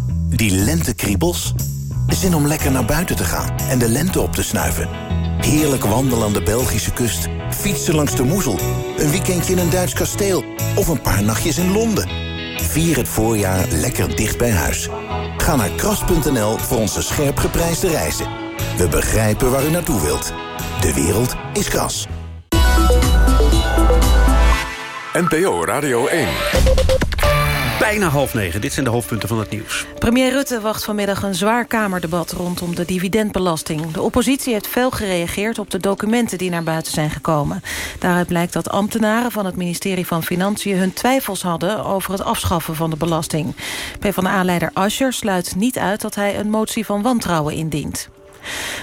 Die lentekriebels? Zin om lekker naar buiten te gaan en de lente op te snuiven. Heerlijk wandelen aan de Belgische kust. Fietsen langs de Moezel. Een weekendje in een Duits kasteel. Of een paar nachtjes in Londen. Vier het voorjaar lekker dicht bij huis. Ga naar kras.nl voor onze scherp geprijsde reizen. We begrijpen waar u naartoe wilt. De wereld is kras. NPO Radio 1. Bijna half negen. Dit zijn de hoofdpunten van het nieuws. Premier Rutte wacht vanmiddag een zwaar Kamerdebat rondom de dividendbelasting. De oppositie heeft fel gereageerd op de documenten die naar buiten zijn gekomen. Daaruit blijkt dat ambtenaren van het ministerie van Financiën hun twijfels hadden over het afschaffen van de belasting. PvdA-leider Ascher sluit niet uit dat hij een motie van wantrouwen indient.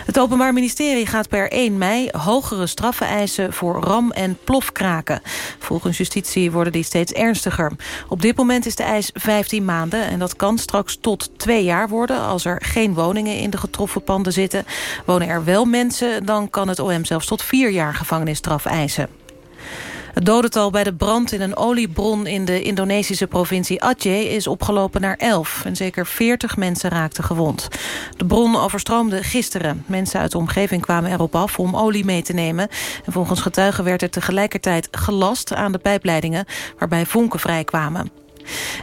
Het Openbaar Ministerie gaat per 1 mei hogere straffen eisen voor ram- en plofkraken. Volgens justitie worden die steeds ernstiger. Op dit moment is de eis 15 maanden en dat kan straks tot twee jaar worden... als er geen woningen in de getroffen panden zitten. Wonen er wel mensen, dan kan het OM zelfs tot vier jaar gevangenisstraf eisen. Het dodental bij de brand in een oliebron in de Indonesische provincie Aceh is opgelopen naar 11. En zeker 40 mensen raakten gewond. De bron overstroomde gisteren. Mensen uit de omgeving kwamen erop af om olie mee te nemen. En volgens getuigen werd er tegelijkertijd gelast aan de pijpleidingen... waarbij vonken vrijkwamen.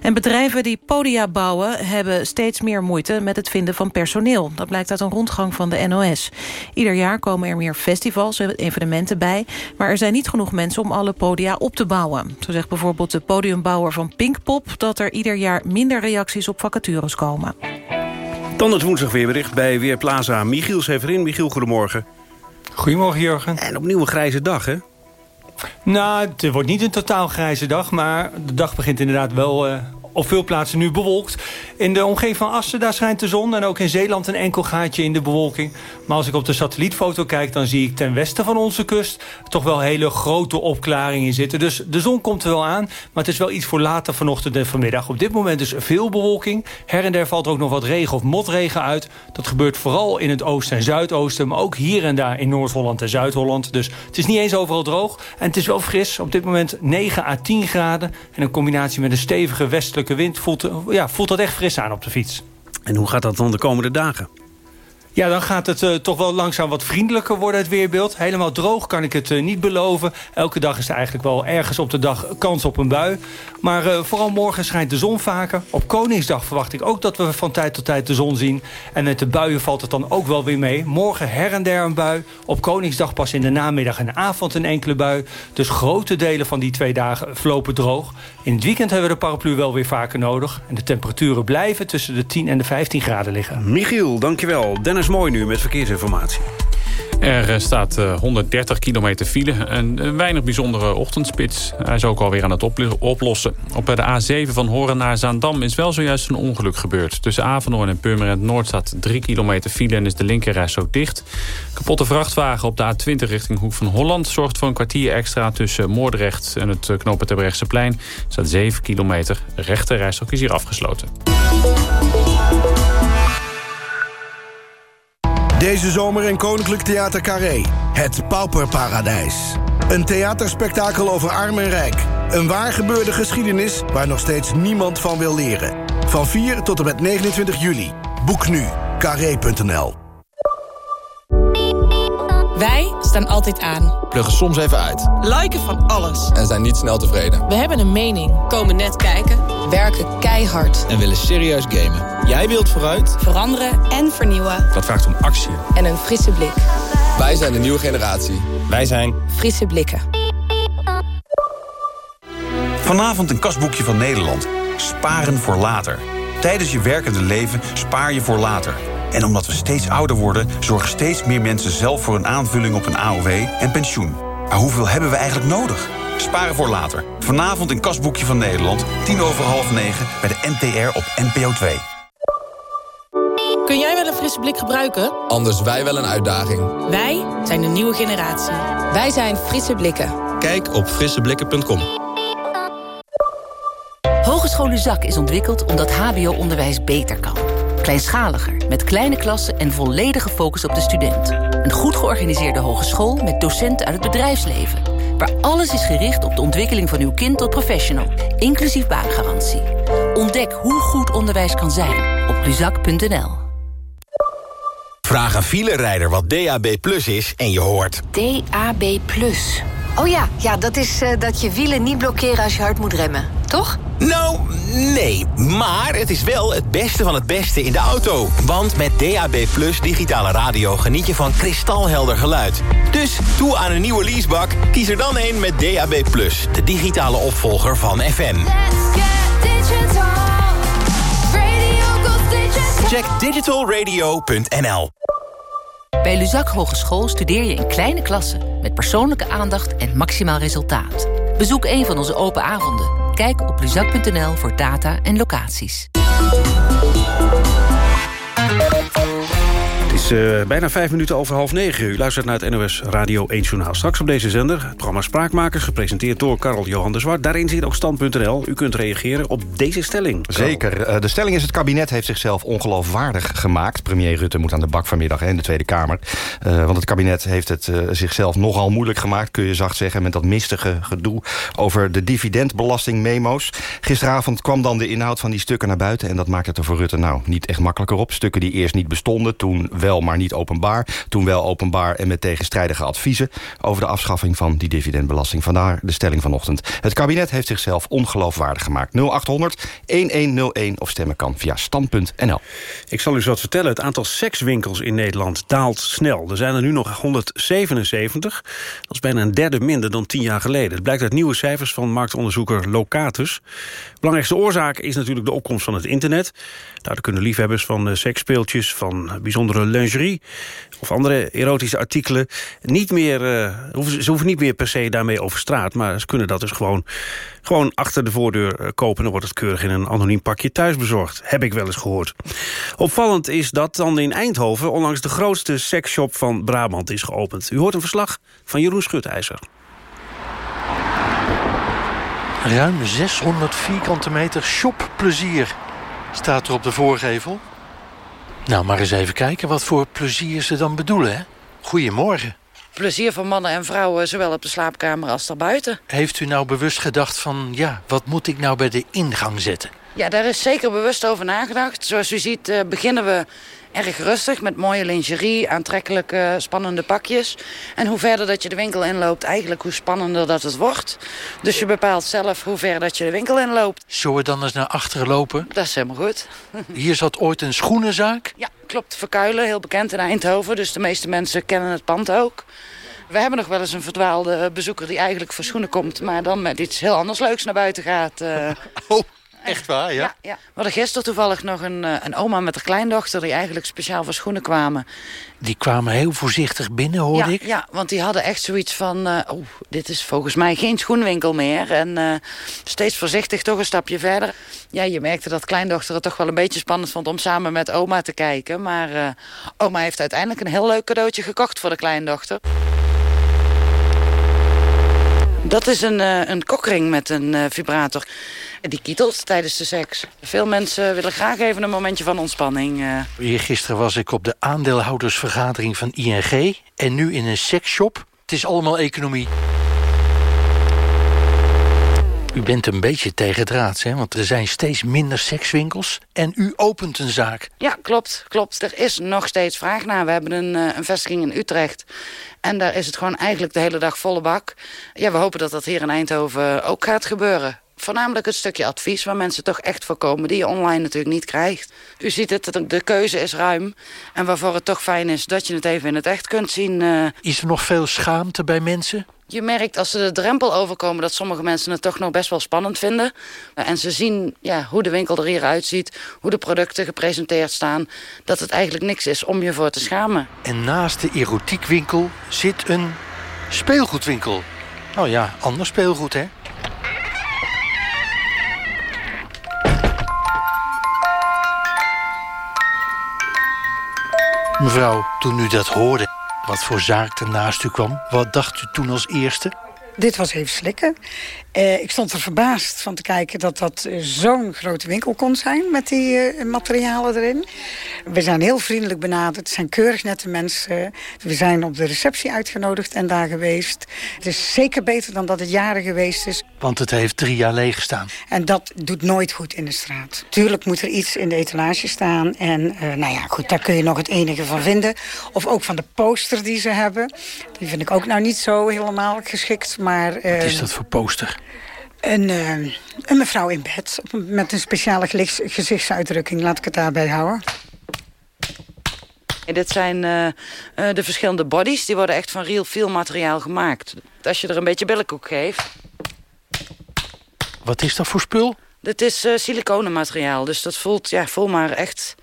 En bedrijven die podia bouwen hebben steeds meer moeite met het vinden van personeel. Dat blijkt uit een rondgang van de NOS. Ieder jaar komen er meer festivals en evenementen bij... maar er zijn niet genoeg mensen om alle podia op te bouwen. Zo zegt bijvoorbeeld de podiumbouwer van Pinkpop... dat er ieder jaar minder reacties op vacatures komen. Dan het woensdag weerbericht bij Weerplaza. Michiel Severin. Michiel, goedemorgen. Goedemorgen, Jurgen. En opnieuw een grijze dag, hè? Nou, het wordt niet een totaal grijze dag, maar de dag begint inderdaad wel uh, op veel plaatsen nu bewolkt. In de omgeving van Assen, daar schijnt de zon. En ook in Zeeland een enkel gaatje in de bewolking. Maar als ik op de satellietfoto kijk, dan zie ik ten westen van onze kust... toch wel hele grote opklaringen zitten. Dus de zon komt er wel aan, maar het is wel iets voor later vanochtend en vanmiddag. Op dit moment dus veel bewolking. Her en der valt er ook nog wat regen of motregen uit. Dat gebeurt vooral in het oosten en zuidoosten... maar ook hier en daar in Noord-Holland en Zuid-Holland. Dus het is niet eens overal droog. En het is wel fris. Op dit moment 9 à 10 graden. En een combinatie met een stevige westelijke wind... voelt, ja, voelt dat echt fris aan op de fiets. En hoe gaat dat dan de komende dagen? Ja, dan gaat het uh, toch wel langzaam wat vriendelijker worden, het weerbeeld. Helemaal droog kan ik het uh, niet beloven. Elke dag is er eigenlijk wel ergens op de dag kans op een bui. Maar uh, vooral morgen schijnt de zon vaker. Op Koningsdag verwacht ik ook dat we van tijd tot tijd de zon zien. En met de buien valt het dan ook wel weer mee. Morgen her en der een bui. Op Koningsdag pas in de namiddag en avond een enkele bui. Dus grote delen van die twee dagen verlopen droog. In het weekend hebben we de paraplu wel weer vaker nodig. En de temperaturen blijven tussen de 10 en de 15 graden liggen. Michiel, dankjewel. Dennis Mooi nu met verkeersinformatie. Er eh, staat 130 kilometer file. Een, een weinig bijzondere ochtendspits. Hij is ook alweer aan het oplossen. Op de A7 van Horen naar Zaandam is wel zojuist een ongeluk gebeurd. Tussen Avenhoorn en Purmerend Noord staat 3 kilometer file... en is de linkerreis zo dicht. Kapotte vrachtwagen op de A20 richting Hoek van Holland... zorgt voor een kwartier extra tussen Moordrecht en het knopen. Er staat 7 kilometer. De rechterrijstok is hier afgesloten. Deze zomer in Koninklijk Theater Carré. Het Pauperparadijs. Een theaterspektakel over arm en rijk. Een waar gebeurde geschiedenis waar nog steeds niemand van wil leren. Van 4 tot en met 29 juli. Boek nu. Carré.nl Wij staan altijd aan. Pluggen soms even uit. Liken van alles. En zijn niet snel tevreden. We hebben een mening. Komen net kijken. Werken keihard. En willen serieus gamen. Jij wilt vooruit. Veranderen en vernieuwen. Dat vraagt om actie. En een frisse blik. Wij zijn de nieuwe generatie. Wij zijn... Frisse blikken. Vanavond een kasboekje van Nederland. Sparen voor later. Tijdens je werkende leven spaar je voor later. En omdat we steeds ouder worden... zorgen steeds meer mensen zelf voor een aanvulling op een AOW en pensioen. Maar hoeveel hebben we eigenlijk nodig? Sparen voor later. Vanavond een kasboekje van Nederland. tien over half negen bij de NTR op NPO 2. Kun jij wel een frisse blik gebruiken? Anders wij wel een uitdaging. Wij zijn de nieuwe generatie. Wij zijn Frisse Blikken. Kijk op frisseblikken.com. Hogeschool Luzak is ontwikkeld omdat hbo-onderwijs beter kan. Kleinschaliger, met kleine klassen en volledige focus op de student. Een goed georganiseerde hogeschool met docenten uit het bedrijfsleven. Waar alles is gericht op de ontwikkeling van uw kind tot professional. Inclusief baangarantie. Ontdek hoe goed onderwijs kan zijn op luzak.nl. Vraag een filerijder wat DAB Plus is en je hoort... DAB+. Oh ja, ja dat is eh, dat je wielen niet blokkeren als je hard moet remmen, toch? Nou, nee. Maar het is wel het beste van het beste in de auto. Want met DAB Plus digitale radio geniet je van kristalhelder geluid. Dus toe aan een nieuwe leasebak, kies er dan een met DAB Plus. De digitale opvolger van FM. Check digitalradio.nl Bij Luzak Hogeschool studeer je in kleine klassen... met persoonlijke aandacht en maximaal resultaat. Bezoek een van onze open avonden. Kijk op luzak.nl voor data en locaties. Uh, bijna vijf minuten over half negen. U luistert naar het NOS Radio 1 Journaal. Straks op deze zender het programma Spraakmakers... gepresenteerd door Karel Johan de Zwart. Daarin zit ook stand.nl. U kunt reageren op deze stelling. Zeker. Uh, de stelling is het kabinet heeft zichzelf ongeloofwaardig gemaakt. Premier Rutte moet aan de bak vanmiddag in de Tweede Kamer. Uh, want het kabinet heeft het zichzelf nogal moeilijk gemaakt... kun je zacht zeggen, met dat mistige gedoe... over de dividendbelasting-memo's. Gisteravond kwam dan de inhoud van die stukken naar buiten... en dat maakt het er voor Rutte nou niet echt makkelijker op. Stukken die eerst niet bestonden, toen wel maar niet openbaar. Toen wel openbaar en met tegenstrijdige adviezen... over de afschaffing van die dividendbelasting. Vandaar de stelling vanochtend. Het kabinet heeft zichzelf ongeloofwaardig gemaakt. 0800 1101 of stemmen kan via stand.nl. Ik zal u eens wat vertellen. Het aantal sekswinkels in Nederland daalt snel. Er zijn er nu nog 177. Dat is bijna een derde minder dan tien jaar geleden. Het blijkt uit nieuwe cijfers van marktonderzoeker Locatus. Belangrijkste oorzaak is natuurlijk de opkomst van het internet. Daar kunnen liefhebbers van seksspeeltjes, van bijzondere of andere erotische artikelen niet meer, uh, hoeven, ze hoeven niet meer per se daarmee over straat, maar ze kunnen dat dus gewoon, gewoon achter de voordeur uh, kopen. Dan wordt het keurig in een anoniem pakje thuis bezorgd. Heb ik wel eens gehoord. Opvallend is dat dan in Eindhoven onlangs de grootste seksshop van Brabant is geopend. U hoort een verslag van Jeroen Schutijzer. Ruim 600 vierkante meter shopplezier staat er op de voorgevel. Nou, maar eens even kijken wat voor plezier ze dan bedoelen, hè? Goedemorgen. Plezier voor mannen en vrouwen, zowel op de slaapkamer als daarbuiten. Heeft u nou bewust gedacht van, ja, wat moet ik nou bij de ingang zetten? Ja, daar is zeker bewust over nagedacht. Zoals u ziet uh, beginnen we erg rustig met mooie lingerie, aantrekkelijke, spannende pakjes. En hoe verder dat je de winkel inloopt, eigenlijk hoe spannender dat het wordt. Dus je bepaalt zelf hoe ver dat je de winkel inloopt. Zullen we dan eens naar achteren lopen? Dat is helemaal goed. Hier zat ooit een schoenenzaak? Ja, klopt. Verkuilen, heel bekend in Eindhoven. Dus de meeste mensen kennen het pand ook. We hebben nog wel eens een verdwaalde bezoeker die eigenlijk voor schoenen komt... maar dan met iets heel anders leuks naar buiten gaat. Uh... [laughs] Oh. Echt waar, ja? Ja, ja. We hadden gisteren toevallig nog een, eh, een oma met haar kleindochter... die eigenlijk speciaal voor schoenen kwamen. Die kwamen heel voorzichtig binnen, hoorde ja, ik. Ja, want die hadden echt zoiets van... Uh, oh, dit is volgens mij geen schoenwinkel meer. En uh, steeds voorzichtig toch een stapje verder. Ja, je merkte dat kleindochter het toch wel een beetje spannend vond... om samen met oma te kijken. Maar uh, oma heeft uiteindelijk een heel leuk cadeautje gekocht voor de kleindochter. Dat is een, uh, een kokring met een uh, vibrator. Die kietelt tijdens de seks. Veel mensen willen graag even een momentje van ontspanning. Uh. Hier gisteren was ik op de aandeelhoudersvergadering van ING... en nu in een seksshop. Het is allemaal economie. U bent een beetje tegendraads, hè? Want er zijn steeds minder sekswinkels. En u opent een zaak. Ja, klopt. klopt. Er is nog steeds vraag naar. We hebben een, een vestiging in Utrecht. En daar is het gewoon eigenlijk de hele dag volle bak. Ja, we hopen dat dat hier in Eindhoven ook gaat gebeuren. Voornamelijk het stukje advies waar mensen toch echt voor komen... die je online natuurlijk niet krijgt. U ziet het, de keuze is ruim. En waarvoor het toch fijn is dat je het even in het echt kunt zien. Uh... Is er nog veel schaamte bij mensen? Je merkt als ze de drempel overkomen... dat sommige mensen het toch nog best wel spannend vinden. En ze zien ja, hoe de winkel er hieruit ziet... hoe de producten gepresenteerd staan... dat het eigenlijk niks is om je voor te schamen. En naast de erotiekwinkel zit een speelgoedwinkel. Nou ja, ander speelgoed, hè? Mevrouw, toen u dat hoorde, wat voor zaak er naast u kwam... wat dacht u toen als eerste? Dit was even slikken. Uh, ik stond er verbaasd van te kijken dat dat uh, zo'n grote winkel kon zijn... met die uh, materialen erin. We zijn heel vriendelijk benaderd. Het zijn keurig nette mensen. We zijn op de receptie uitgenodigd en daar geweest. Het is zeker beter dan dat het jaren geweest is. Want het heeft drie jaar leeg gestaan. En dat doet nooit goed in de straat. Tuurlijk moet er iets in de etalage staan. En nou ja, goed, daar kun je nog het enige van vinden. Of ook van de poster die ze hebben. Die vind ik ook nou niet zo helemaal geschikt. Maar, Wat is dat voor poster? Een, uh, een mevrouw in bed met een speciale gezichtsuitdrukking. Laat ik het daarbij houden. Dit zijn uh, uh, de verschillende bodies. Die worden echt van real feel materiaal gemaakt. Als je er een beetje billenkoek geeft. Wat is dat voor spul? Dit is uh, siliconenmateriaal. Dus dat voelt, ja, voel maar echt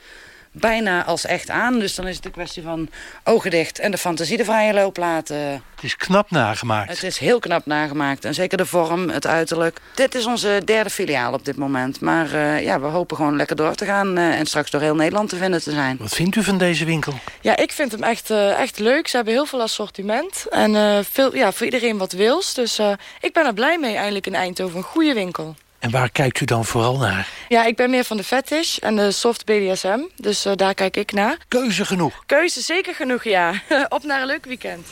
bijna als echt aan. Dus dan is het een kwestie van ogen dicht en de fantasie de vrije loop laten. Het is knap nagemaakt. Het is heel knap nagemaakt. En zeker de vorm, het uiterlijk. Dit is onze derde filiaal op dit moment. Maar uh, ja, we hopen gewoon lekker door te gaan uh, en straks door heel Nederland te vinden te zijn. Wat vindt u van deze winkel? Ja, ik vind hem echt, uh, echt leuk. Ze hebben heel veel assortiment. En veel, ja, voor iedereen wat wils. Dus ik ben er blij mee eigenlijk in Eindhoven. Een goede winkel. En waar kijkt u dan vooral naar? Ja, ik ben meer van de fetish en de soft BDSM. Dus uh, daar kijk ik naar. Keuze genoeg? Keuze zeker genoeg, ja. [laughs] Op naar een leuk weekend.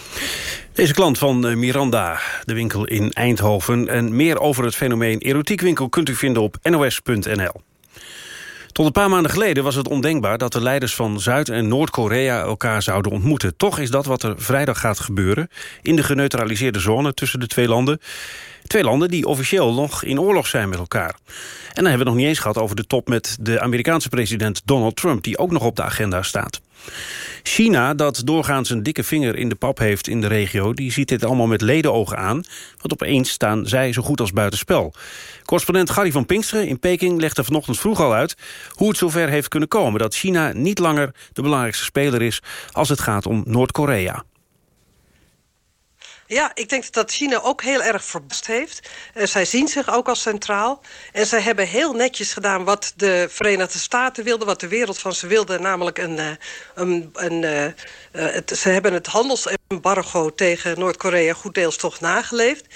Deze klant van uh, Miranda, de winkel in Eindhoven. En meer over het fenomeen erotiekwinkel kunt u vinden op nos.nl. Tot een paar maanden geleden was het ondenkbaar dat de leiders van Zuid- en Noord-Korea elkaar zouden ontmoeten. Toch is dat wat er vrijdag gaat gebeuren in de geneutraliseerde zone tussen de twee landen. Twee landen die officieel nog in oorlog zijn met elkaar. En dan hebben we het nog niet eens gehad over de top met de Amerikaanse president Donald Trump... die ook nog op de agenda staat. China, dat doorgaans een dikke vinger in de pap heeft in de regio... die ziet dit allemaal met ledenogen aan... want opeens staan zij zo goed als buitenspel. Correspondent Gary van Pinksteren in Peking legde vanochtend vroeg al uit... hoe het zover heeft kunnen komen dat China niet langer de belangrijkste speler is... als het gaat om Noord-Korea. Ja, ik denk dat China ook heel erg verbaasd heeft. Uh, zij zien zich ook als centraal. En zij hebben heel netjes gedaan wat de Verenigde Staten wilden... wat de wereld van ze wilde, namelijk een... Uh, een, een uh, het, ze hebben het handelsembargo tegen Noord-Korea goed deels toch nageleefd.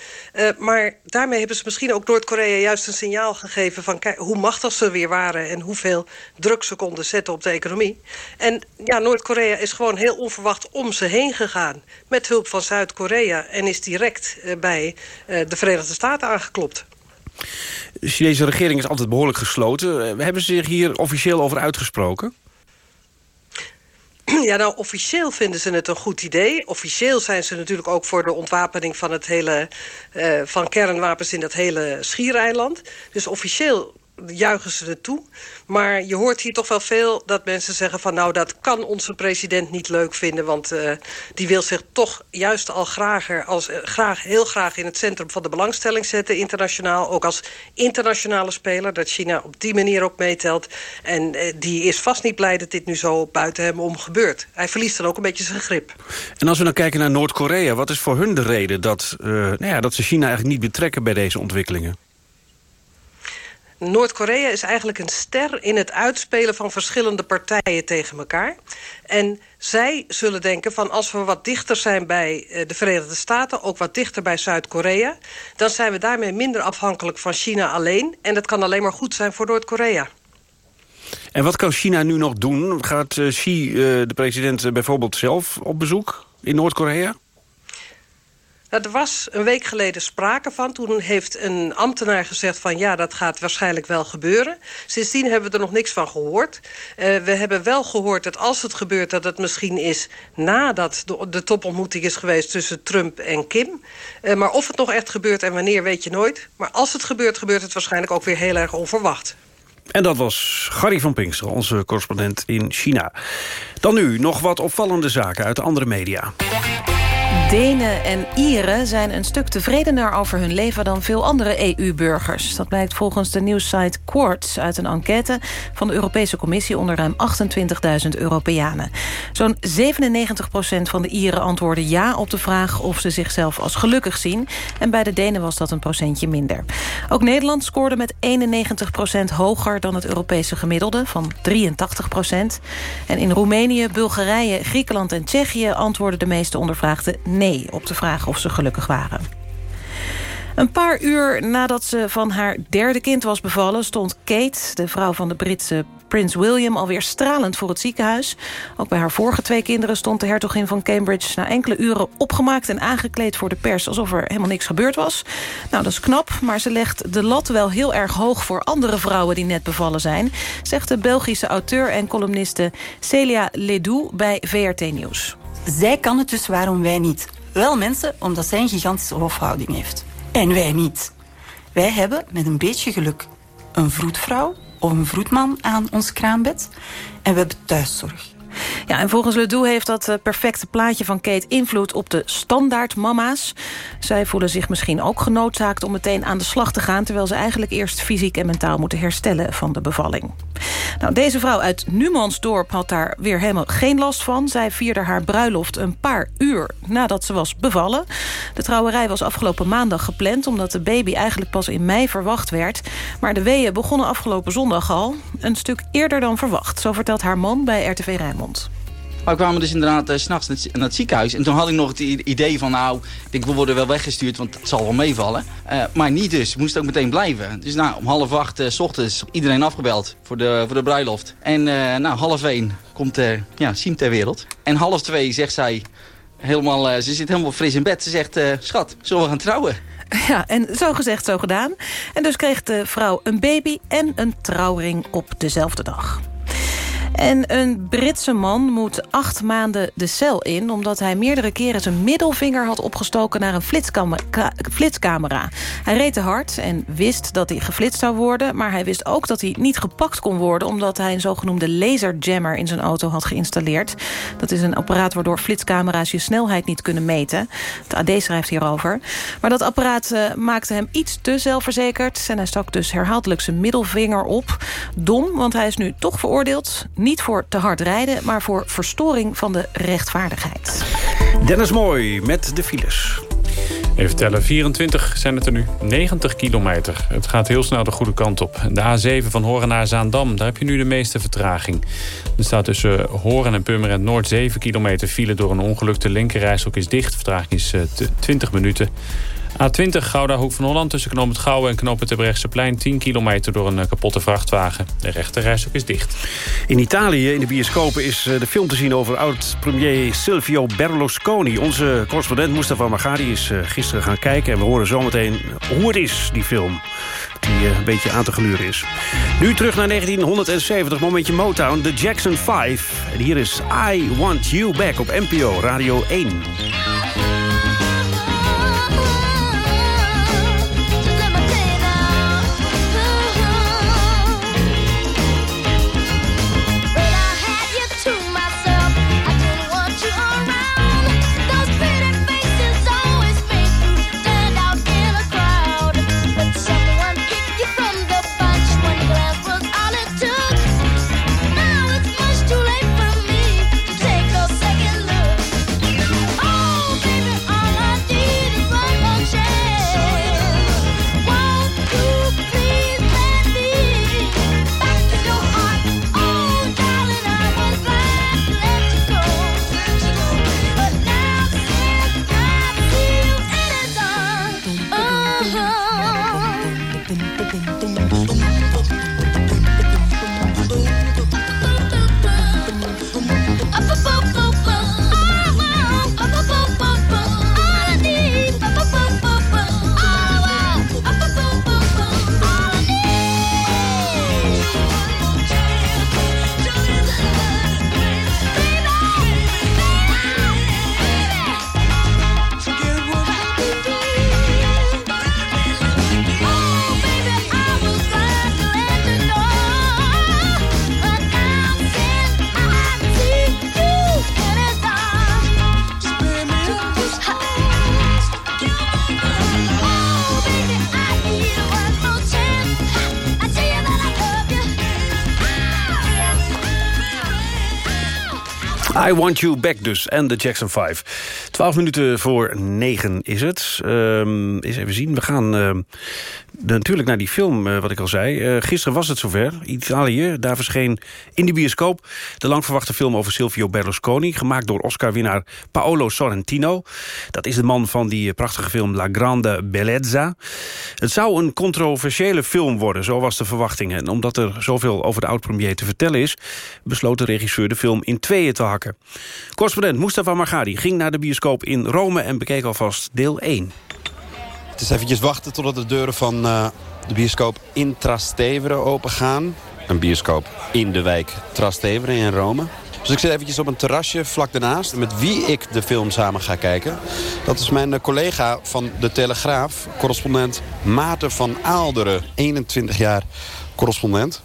maar daarmee hebben ze misschien ook Noord-Korea juist een signaal gegeven... van hoe machtig ze weer waren en hoeveel druk ze konden zetten op de economie. En ja, Noord-Korea is gewoon heel onverwacht om ze heen gegaan... met hulp van Zuid-Korea en is direct uh, bij uh, de Verenigde Staten aangeklopt. De Chinese regering is altijd behoorlijk gesloten. Hebben ze zich hier officieel over uitgesproken? [clears throat] Ja, nou, officieel vinden ze het een goed idee. Officieel zijn ze natuurlijk ook voor de ontwapening van, het hele, uh, van kernwapens in dat hele schiereiland. Dus officieel juichen ze het toe. Maar je hoort hier toch wel veel dat mensen zeggen van... nou, dat kan onze president niet leuk vinden... want uh, die wil zich toch juist al graag, als, uh, graag, heel graag in het centrum van de belangstelling zetten... internationaal, ook als internationale speler... dat China op die manier ook meetelt. En uh, die is vast niet blij dat dit nu zo buiten hem om gebeurt. Hij verliest dan ook een beetje zijn grip. En als we dan kijken naar Noord-Korea... wat is voor hun de reden dat, nou ja, dat ze China eigenlijk niet betrekken bij deze ontwikkelingen? Noord-Korea is eigenlijk een ster in het uitspelen van verschillende partijen tegen elkaar. En zij zullen denken van als we wat dichter zijn bij eh, de Verenigde Staten... ook wat dichter bij Zuid-Korea... dan zijn we daarmee minder afhankelijk van China alleen. En dat kan alleen maar goed zijn voor Noord-Korea. En wat kan China nu nog doen? Gaat uh, Xi, uh, de president, bijvoorbeeld zelf op bezoek in Noord-Korea? Er was een week geleden sprake van. Toen heeft een ambtenaar gezegd van ja, dat gaat waarschijnlijk wel gebeuren. Sindsdien hebben we er nog niks van gehoord. Uh, we hebben wel gehoord dat als het gebeurt... dat het misschien is nadat de, de topontmoeting is geweest tussen Trump en Kim. Uh, maar of het nog echt gebeurt en wanneer weet je nooit. Maar als het gebeurt, gebeurt het waarschijnlijk ook weer heel erg onverwacht. En dat was Gary van Pinkster, onze correspondent in China. Dan nu nog wat opvallende zaken uit de andere media. Denen en Ieren zijn een stuk tevredener over hun leven dan veel andere EU-burgers. Dat blijkt volgens de nieuwssite Quartz uit een enquête van de Europese Commissie onder ruim 28.000 Europeanen. Zo'n 97% van de Ieren antwoorden ja op de vraag of ze zichzelf als gelukkig zien. En bij de Denen was dat een procentje minder. Ook Nederland scoorde met 91% hoger dan het Europese gemiddelde van 83% En in Roemenië, Bulgarije, Griekenland en Tsjechië antwoorden de meeste ondervraagden nee op de vraag of ze gelukkig waren. Een paar uur nadat ze van haar derde kind was bevallen... stond Kate, de vrouw van de Britse prins William... alweer stralend voor het ziekenhuis. Ook bij haar vorige twee kinderen stond de hertogin van Cambridge... na enkele uren opgemaakt en aangekleed voor de pers... alsof er helemaal niks gebeurd was. Nou, dat is knap, maar ze legt de lat wel heel erg hoog... voor andere vrouwen die net bevallen zijn... zegt de Belgische auteur en columniste Celia Ledoux bij VRT Nieuws. Zij kan het dus, waarom wij niet? Wel mensen, omdat zij een gigantische hofhouding heeft. En wij niet. Wij hebben met een beetje geluk een vroedvrouw of een vroedman aan ons kraambed. En we hebben thuiszorg. Ja, en volgens Ledoux heeft dat eh, perfecte plaatje van Kate invloed op de standaard mama's. Zij voelen zich misschien ook genoodzaakt om meteen aan de slag te gaan... terwijl ze eigenlijk eerst fysiek en mentaal moeten herstellen van de bevalling. Nou, deze vrouw uit Numansdorp had daar weer helemaal geen last van. Zij vierde haar bruiloft een paar uur nadat ze was bevallen. De trouwerij was afgelopen maandag gepland... omdat de baby eigenlijk pas in mei verwacht werd. Maar de weeën begonnen afgelopen zondag al. Een stuk eerder dan verwacht. Zo vertelt haar man bij RTV Rijnmond. We kwamen dus inderdaad uh, s'nachts naar het ziekenhuis. En toen had ik nog het idee van, nou, ik denk, we worden wel weggestuurd, want het zal wel meevallen. Uh, maar niet dus, we moesten ook meteen blijven. Dus nou, om half acht uh, s ochtends iedereen afgebeld voor de, voor de bruiloft. En nou, half één komt ja, Siem ter wereld. En half twee zegt zij, helemaal, ze zit helemaal fris in bed. Ze zegt, schat, zullen we gaan trouwen? [laughs] Ja, en zo gezegd, zo gedaan. En dus kreeg de vrouw een baby en een trouwring op dezelfde dag. En een Britse man moet acht maanden de cel in... omdat hij meerdere keren zijn middelvinger had opgestoken... naar een flitscamera. Hij reed te hard en wist dat hij geflitst zou worden... maar hij wist ook dat hij niet gepakt kon worden... omdat hij een zogenoemde laserjammer in zijn auto had geïnstalleerd. Dat is een apparaat waardoor flitscamera's je snelheid niet kunnen meten. Het AD schrijft hierover. Maar dat apparaat uh, maakte hem iets te zelfverzekerd... en hij stak dus herhaaldelijk zijn middelvinger op. Dom, want hij is nu toch veroordeeld niet voor te hard rijden, maar voor verstoring van de rechtvaardigheid. Dennis Mooi met de files. Even tellen, 24 zijn het er nu, 90 kilometer. Het gaat heel snel de goede kant op. De A7 van Horen naar Zaandam, daar heb je nu de meeste vertraging. Er staat tussen Horen en Purmerend Noord 7 kilometer file door een ongeluk. De linkerrijstrook is dicht, vertraging is 20 eh, minuten. A20 Gouda Hoek van Holland tussen Knoop het Gouwen en Knoop het plein 10 kilometer door een eh, kapotte vrachtwagen. De rechterrijstrook is dicht. In Italië, in de bioscopen, is eh, de film te zien over oud-premier Silvio Berlusconi. Onze correspondent Mustafa Magari is eh, gisteren gaan kijken... en we horen zometeen hoe het is, die film die een beetje aan te gluren is. Nu terug naar 1970, momentje Motown, de Jackson 5. En hier is I Want You Back op NPO Radio 1. Want You Back dus. En de Jackson 5. Twaalf minuten voor negen is het. Um, eens even zien. We gaan uh, natuurlijk naar die film, uh, wat ik al zei. Uh, gisteren was het zover. Italië, daar verscheen in de bioscoop... de lang verwachte film over Silvio Berlusconi... gemaakt door Oscar-winnaar Paolo Sorrentino. Dat is de man van die prachtige film La Grande Bellezza. Het zou een controversiële film worden, zo was de verwachting. En omdat er zoveel over de oud-premier te vertellen is... besloot de regisseur de film in tweeën te hakken. Correspondent Mustafa Margadi ging naar de bioscoop in Rome... en bekeek alvast deel 1. Het is eventjes wachten totdat de deuren van uh, de bioscoop in Trastevere opengaan. Een bioscoop in de wijk Trastevere in Rome. Dus ik zit eventjes op een terrasje vlak daarnaast... met wie ik de film samen ga kijken. Dat is mijn collega van De Telegraaf, correspondent Maarten van Aalderen. 21 jaar correspondent.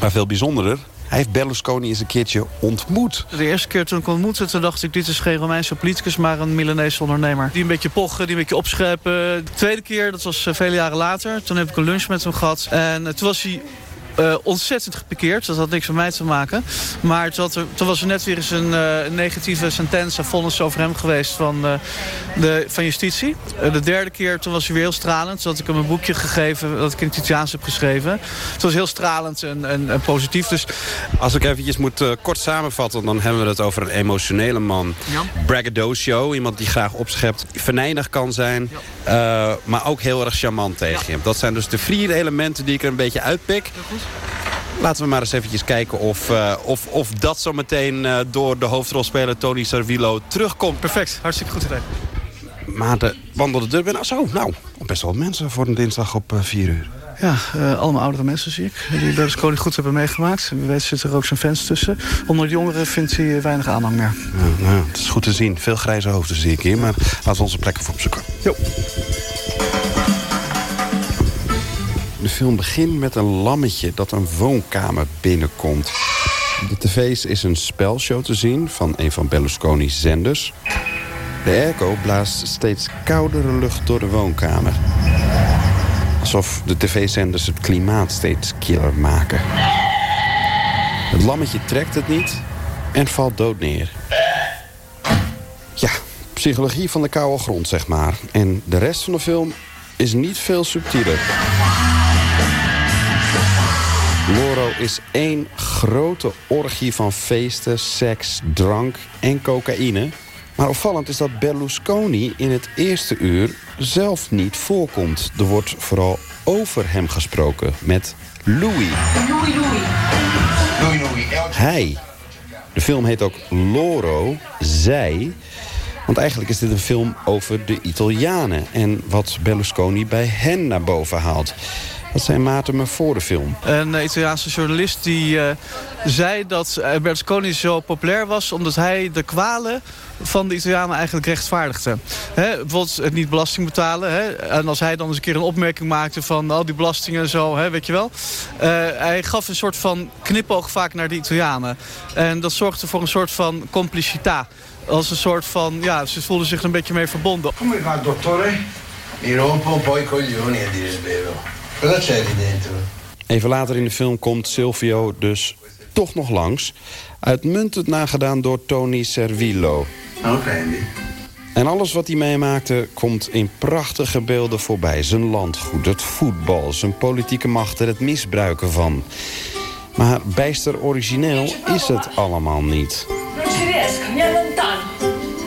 Maar veel bijzonderer, hij heeft Berlusconi eens een keertje ontmoet. De eerste keer toen ik ontmoette, toen dacht ik... dit is geen Romeinse politicus, maar een Milanese ondernemer. Die een beetje pochen, die een beetje opscheppen. De tweede keer, dat was vele jaren later. Toen heb ik een lunch met hem gehad. En toen was hij uh, ontzettend gepikeerd. Dat had niks met mij te maken. Maar toen, er, toen was er net weer eens een uh, negatieve sententie, vonnis over hem geweest van, uh, de, van justitie. de derde keer, toen was hij weer heel stralend. Toen had ik hem een boekje gegeven dat ik in het Italiaans heb geschreven. Het was heel stralend en, en, en, positief. Dus... Als ik eventjes moet kort samenvatten, dan hebben we het over een emotionele man. Ja. Braggadocio, iemand die graag opschept, venijnig kan zijn. Ja. maar ook heel erg charmant tegen je. Dat zijn dus de vier elementen die ik er een beetje uitpik. Laten we maar eens eventjes kijken of, uh, of, of dat zo meteen uh, door de hoofdrolspeler Tony Servillo terugkomt. Perfect, hartstikke goed idee. Maarten wandelde de deur binnen. Zo, nou, best wel mensen voor een dinsdag op 4 uh, uur. Ja, uh, allemaal oudere mensen zie ik. Die Berlusconi goed hebben meegemaakt. Wie weet zitten er ook zijn fans tussen. Onder de jongeren vindt hij weinig aanhang meer. Ja, nou, het is goed te zien. Veel grijze hoofden zie ik hier. Maar laten we onze plekken voor opzoeken. Jo. De film begint met een lammetje dat een woonkamer binnenkomt. Op de tv's is een spelshow te zien van een van Berlusconi's zenders. De airco blaast steeds koudere lucht door de woonkamer. Alsof de tv-zenders het klimaat steeds killer maken. Het lammetje trekt het niet en valt dood neer. Ja, psychologie van de koude grond, zeg maar. En de rest van de film is niet veel subtieler. Loro is één grote orgie van feesten, seks, drank en cocaïne. Maar opvallend is dat Berlusconi in het eerste uur zelf niet voorkomt. Er wordt vooral over hem gesproken met Louis. Louis, Louis. Louis, Louis. Hij. De film heet ook Loro, zij. Want eigenlijk is dit een film over de Italianen... en wat Berlusconi bij hen naar boven haalt. Dat zijn Maarten me voor de film. Een Italiaanse journalist die uh, zei dat Berlusconi zo populair was... omdat hij de kwalen van de Italianen eigenlijk rechtvaardigde. He, bijvoorbeeld het niet belasting betalen. He, en als hij dan eens een keer een opmerking maakte van al die belastingen en zo, he, weet je wel. Uh, hij gaf een soort van knipoog vaak naar de Italianen. En dat zorgde voor een soort van complicità. Als een soort van, ja, ze voelden zich er een beetje mee verbonden. Come fa, dottore? Mi rompo un po' i coglioni a dire il vero. Cosa c'è lì dentro? Even later in de film komt Silvio dus toch nog langs. Uitmuntend nagedaan door Tony Servillo. Oh, prendi. En alles wat hij meemaakte komt in prachtige beelden voorbij. Zijn landgoed, het voetbal, zijn politieke macht en het misbruiken van. Maar bijster origineel is het allemaal niet.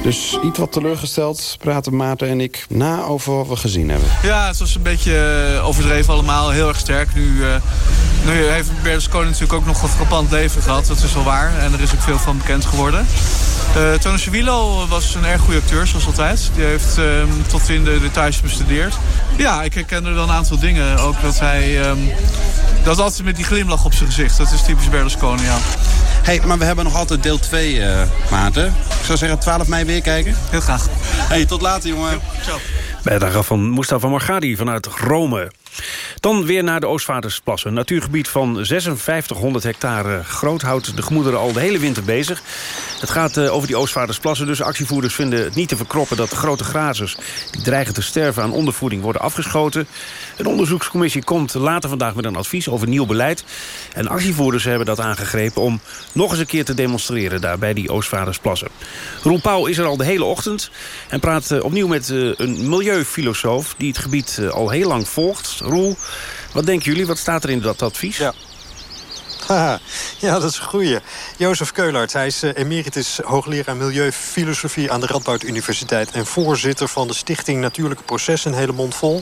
Dus iets wat teleurgesteld praten Maarten en ik na over wat we gezien hebben. Ja, het was een beetje uh, overdreven allemaal. Heel erg sterk. Nu, uh, nu heeft Berlusconi natuurlijk ook nog een frappant leven gehad. Dat is wel waar. En er is ook veel van bekend geworden. Uh, Tony Civillo was een erg goede acteur, zoals altijd. Die heeft um, tot in de details bestudeerd. Ja, ik herkende wel een aantal dingen. Ook dat hij... Um, dat altijd met die glimlach op zijn gezicht. Dat is typisch Berlusconi, ja. Hey, maar we hebben nog altijd deel 2, uh, Maarten. Ik zou zeggen 12 mei weer kijken. Heel graag. hey, tot later, jongen. Ciao. Bijdrage van Mustafa Margadi vanuit Rome. Dan weer naar de Oostvaardersplassen. Een natuurgebied van 5600 hectare groot houdt de gemoederen al de hele winter bezig. Het gaat uh, over die Oostvaardersplassen, dus actievoerders vinden het niet te verkroppen... dat de grote grazers die dreigen te sterven aan ondervoeding worden afgeschoten. Een onderzoekscommissie komt later vandaag met een advies over nieuw beleid. En actievoerders hebben dat aangegrepen om nog eens een keer te demonstreren... daar bij die Oostvaardersplassen. Roel Pauw is er al de hele ochtend en praat uh, opnieuw met uh, een milieufilosoof... die het gebied al heel lang volgt. Roel, wat denken jullie? Wat staat er in dat advies? Ja. ja, dat is een goeie. Jozef Keulaert, hij is emeritus hoogleraar milieufilosofie... aan de Radboud Universiteit... en voorzitter van de Stichting Natuurlijke Processen, hele mond vol.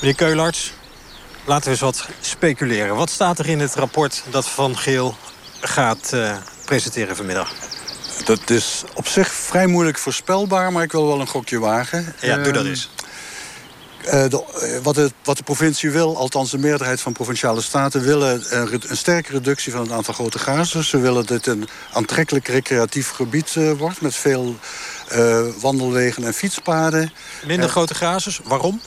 Meneer Keulaert, laten we eens wat speculeren. Wat staat er in het rapport dat Van Geel gaat uh, presenteren vanmiddag? Dat is op zich vrij moeilijk voorspelbaar, maar ik wil wel een gokje wagen. Ja, doe dat eens. Uh, de, uh, wat, de, wat, de, provincie wil, althans de meerderheid van provinciale staten... willen een, een sterke reductie van het aantal grote grazers. Ze willen dat het een aantrekkelijk recreatief gebied uh, wordt... met veel wandelwegen en fietspaden. Minder grote grazers, waarom?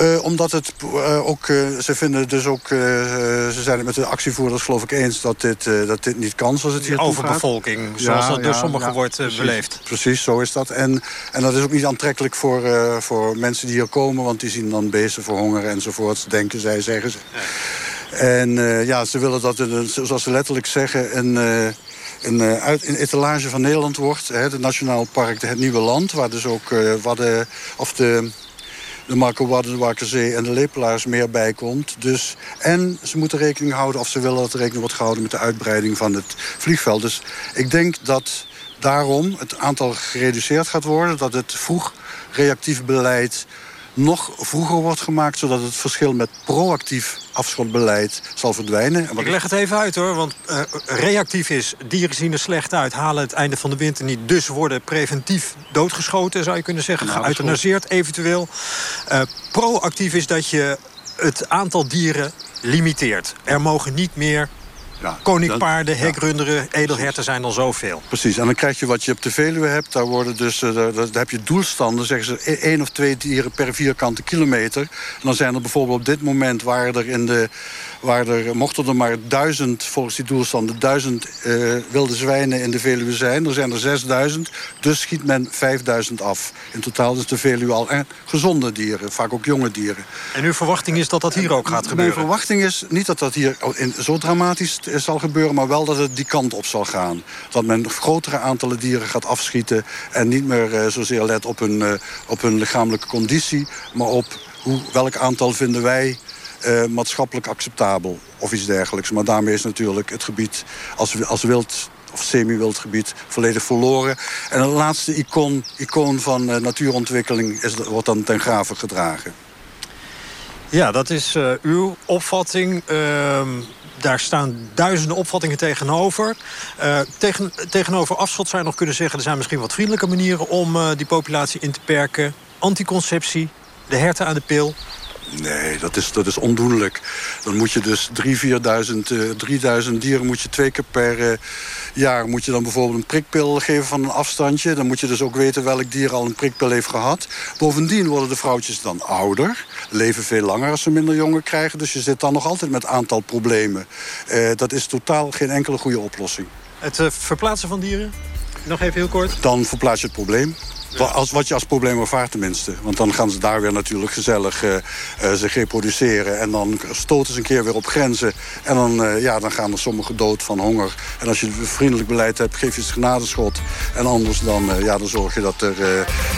Uh, omdat het uh, ook, uh, ze vinden dus ook, ze zijn het met de actievoerders geloof ik eens dat dit, dat dit niet kan zoals het hier Overbevolking, zoals ja, dat door sommigen ja, wordt precies, beleefd. Precies, zo is dat. En, en dat is ook niet aantrekkelijk voor, voor mensen die hier komen, want die zien dan beesten verhongeren enzovoort, denken zij, zeggen ze. En ja, ze willen dat, het, zoals ze letterlijk zeggen, een een, uit, een etalage van Nederland wordt. Hè, het Nationaal Park Het Nieuwe Land, waar dus ook uh, wat de, of de de Marco Waddenwakkerzee en de Lepelaars meer bij komt. Dus, en ze moeten rekening houden, of ze willen dat er rekening wordt gehouden... met de uitbreiding van het vliegveld. Dus ik denk dat daarom het aantal gereduceerd gaat worden. Dat het vroeg reactief beleid nog vroeger wordt gemaakt... zodat het verschil met proactief afschotbeleid zal verdwijnen. Ik leg het even uit hoor, want uh, reactief is... dieren zien er slecht uit, halen het einde van de winter niet... dus worden preventief doodgeschoten, zou je kunnen zeggen. Nou, eventueel. Uh, proactief is dat je het aantal dieren limiteert. Er mogen niet meer ja, Koninkpaarden, hekrunderen, edelherten zijn al zoveel. Precies, en dan krijg je wat je op de Veluwe hebt. Daar, worden dus, uh, daar, daar, heb je doelstanden, zeggen ze, één of twee dieren per vierkante kilometer. En dan zijn er bijvoorbeeld op dit moment, waar er in de waar er, mochten er maar duizend, volgens die doelstanden, duizend uh, wilde zwijnen in de Veluwe zijn. Er zijn er 6000, dus schiet men 5000 af. In totaal is de Veluwe al en gezonde dieren, vaak ook jonge dieren. En uw verwachting is dat dat hier ook gaat gebeuren? Mijn verwachting is niet dat dat hier in, zo dramatisch zal gebeuren... maar wel dat het die kant op zal gaan. Dat men grotere aantallen dieren gaat afschieten... en niet meer uh, zozeer let op hun, uh, op hun lichamelijke conditie... maar op hoe, welk aantal vinden wij uh, maatschappelijk acceptabel of iets dergelijks. Maar daarmee is natuurlijk het gebied als, als wild of semi-wild gebied volledig verloren. En een laatste icoon, icoon van uh, natuurontwikkeling is, wordt dan ten graven gedragen. Ja, dat is uh, uw opvatting. Uh, daar staan duizenden opvattingen tegenover. Tegen, tegenover afschot zou je nog kunnen zeggen... er zijn misschien wat vriendelijke manieren om die populatie in te perken. Anticonceptie, de herten aan de pil. Nee, dat is, dat is ondoenlijk. Dan moet je dus 3.000, 4.000, uh, 3.000 dieren moet je twee keer per uh, jaar... moet je dan bijvoorbeeld een prikpil geven van een afstandje. Dan moet je dus ook weten welk dier al een prikpil heeft gehad. Bovendien worden de vrouwtjes dan ouder. Leven veel langer als ze minder jongen krijgen. Dus je zit dan nog altijd met aantal problemen. Uh, dat is totaal geen enkele goede oplossing. Het uh, verplaatsen van dieren? Nog even heel kort. Dan verplaats je het probleem. Als, wat je als probleem ervaart tenminste. Want dan gaan ze daar weer natuurlijk gezellig uh, uh, zich reproduceren. En dan stoten ze een keer weer op grenzen. En dan, uh, ja, dan gaan er sommigen dood van honger. En als je vriendelijk beleid hebt, geef je het genadeschot. En anders dan, ja, dan zorg je dat er,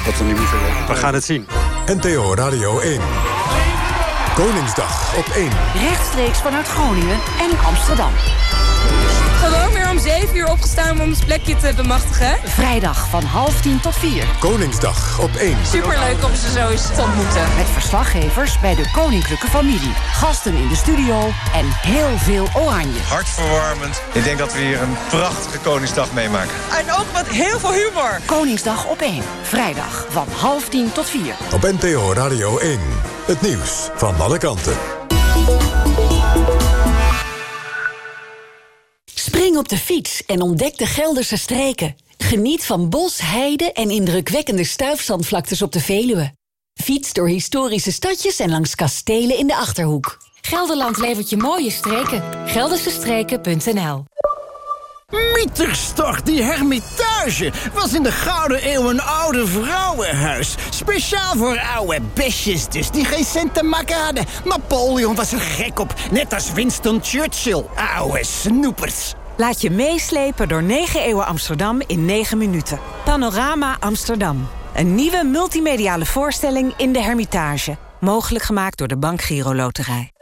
dat er niet meer veel... We gaan het zien. NTO Radio 1. Koningsdag op 1. Rechtstreeks vanuit Groningen en Amsterdam. Om 7 uur opgestaan om ons plekje te bemachtigen. Vrijdag van half tien tot 4. Koningsdag op 1. Superleuk om ze zo eens te ontmoeten. Met verslaggevers bij de koninklijke familie. Gasten in de studio en heel veel oranje. Hartverwarmend. Ik denk dat we hier een prachtige Koningsdag meemaken. En ook met heel veel humor. Koningsdag op 1. Vrijdag van half tien tot 4. Op NTO Radio 1. Het nieuws van alle kanten. Spring op de fiets en ontdek de Gelderse streken. Geniet van bos, heide en indrukwekkende stuifzandvlaktes op de Veluwe. Fiets door historische stadjes en langs kastelen in de Achterhoek. Gelderland levert je mooie streken. Geldersestreken.nl Mieterstocht, die hermitage, was in de Gouden Eeuw een oude vrouwenhuis. Speciaal voor oude besjes dus, die geen cent te maken hadden. Napoleon was er gek op, net als Winston Churchill. Oude snoepers. Laat je meeslepen door 9 eeuwen Amsterdam in 9 minuten. Panorama Amsterdam. Een nieuwe multimediale voorstelling in de Hermitage. Mogelijk gemaakt door de Bank Giro Loterij.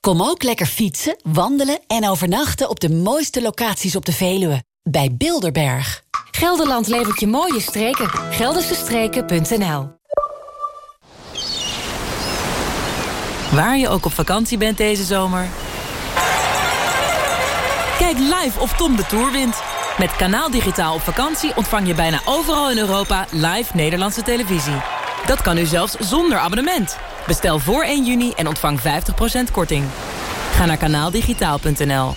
Kom ook lekker fietsen, wandelen en overnachten op de mooiste locaties op de Veluwe. Bij Bilderberg. Gelderland levert je mooie streken. Geldersestreken.nl Waar je ook op vakantie bent deze zomer... Kijk live of Tom de Tour wint. Met Kanaal Digitaal op vakantie ontvang je bijna overal in Europa live Nederlandse televisie. Dat kan nu zelfs zonder abonnement. Bestel voor 1 juni en ontvang 50% korting. Ga naar kanaaldigitaal.nl.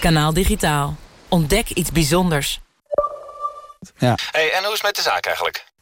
Kanaal Digitaal. Ontdek iets bijzonders. Ja. Hey, en hoe is het met de zaak eigenlijk?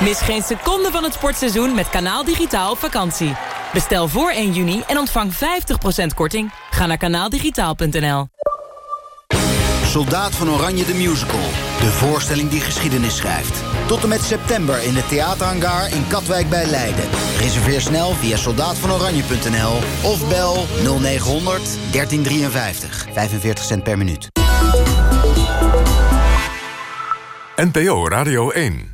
Mis geen seconde van het sportseizoen met Kanaal Digitaal op vakantie. Bestel voor 1 juni en ontvang 50% korting. Ga naar kanaaldigitaal.nl. Soldaat van Oranje de Musical. De voorstelling die geschiedenis schrijft. Tot en met september in de theaterhangar in Katwijk bij Leiden. Reserveer snel via soldaatvanoranje.nl of bel 0900 1353. 45 cent per minuut. NPO Radio 1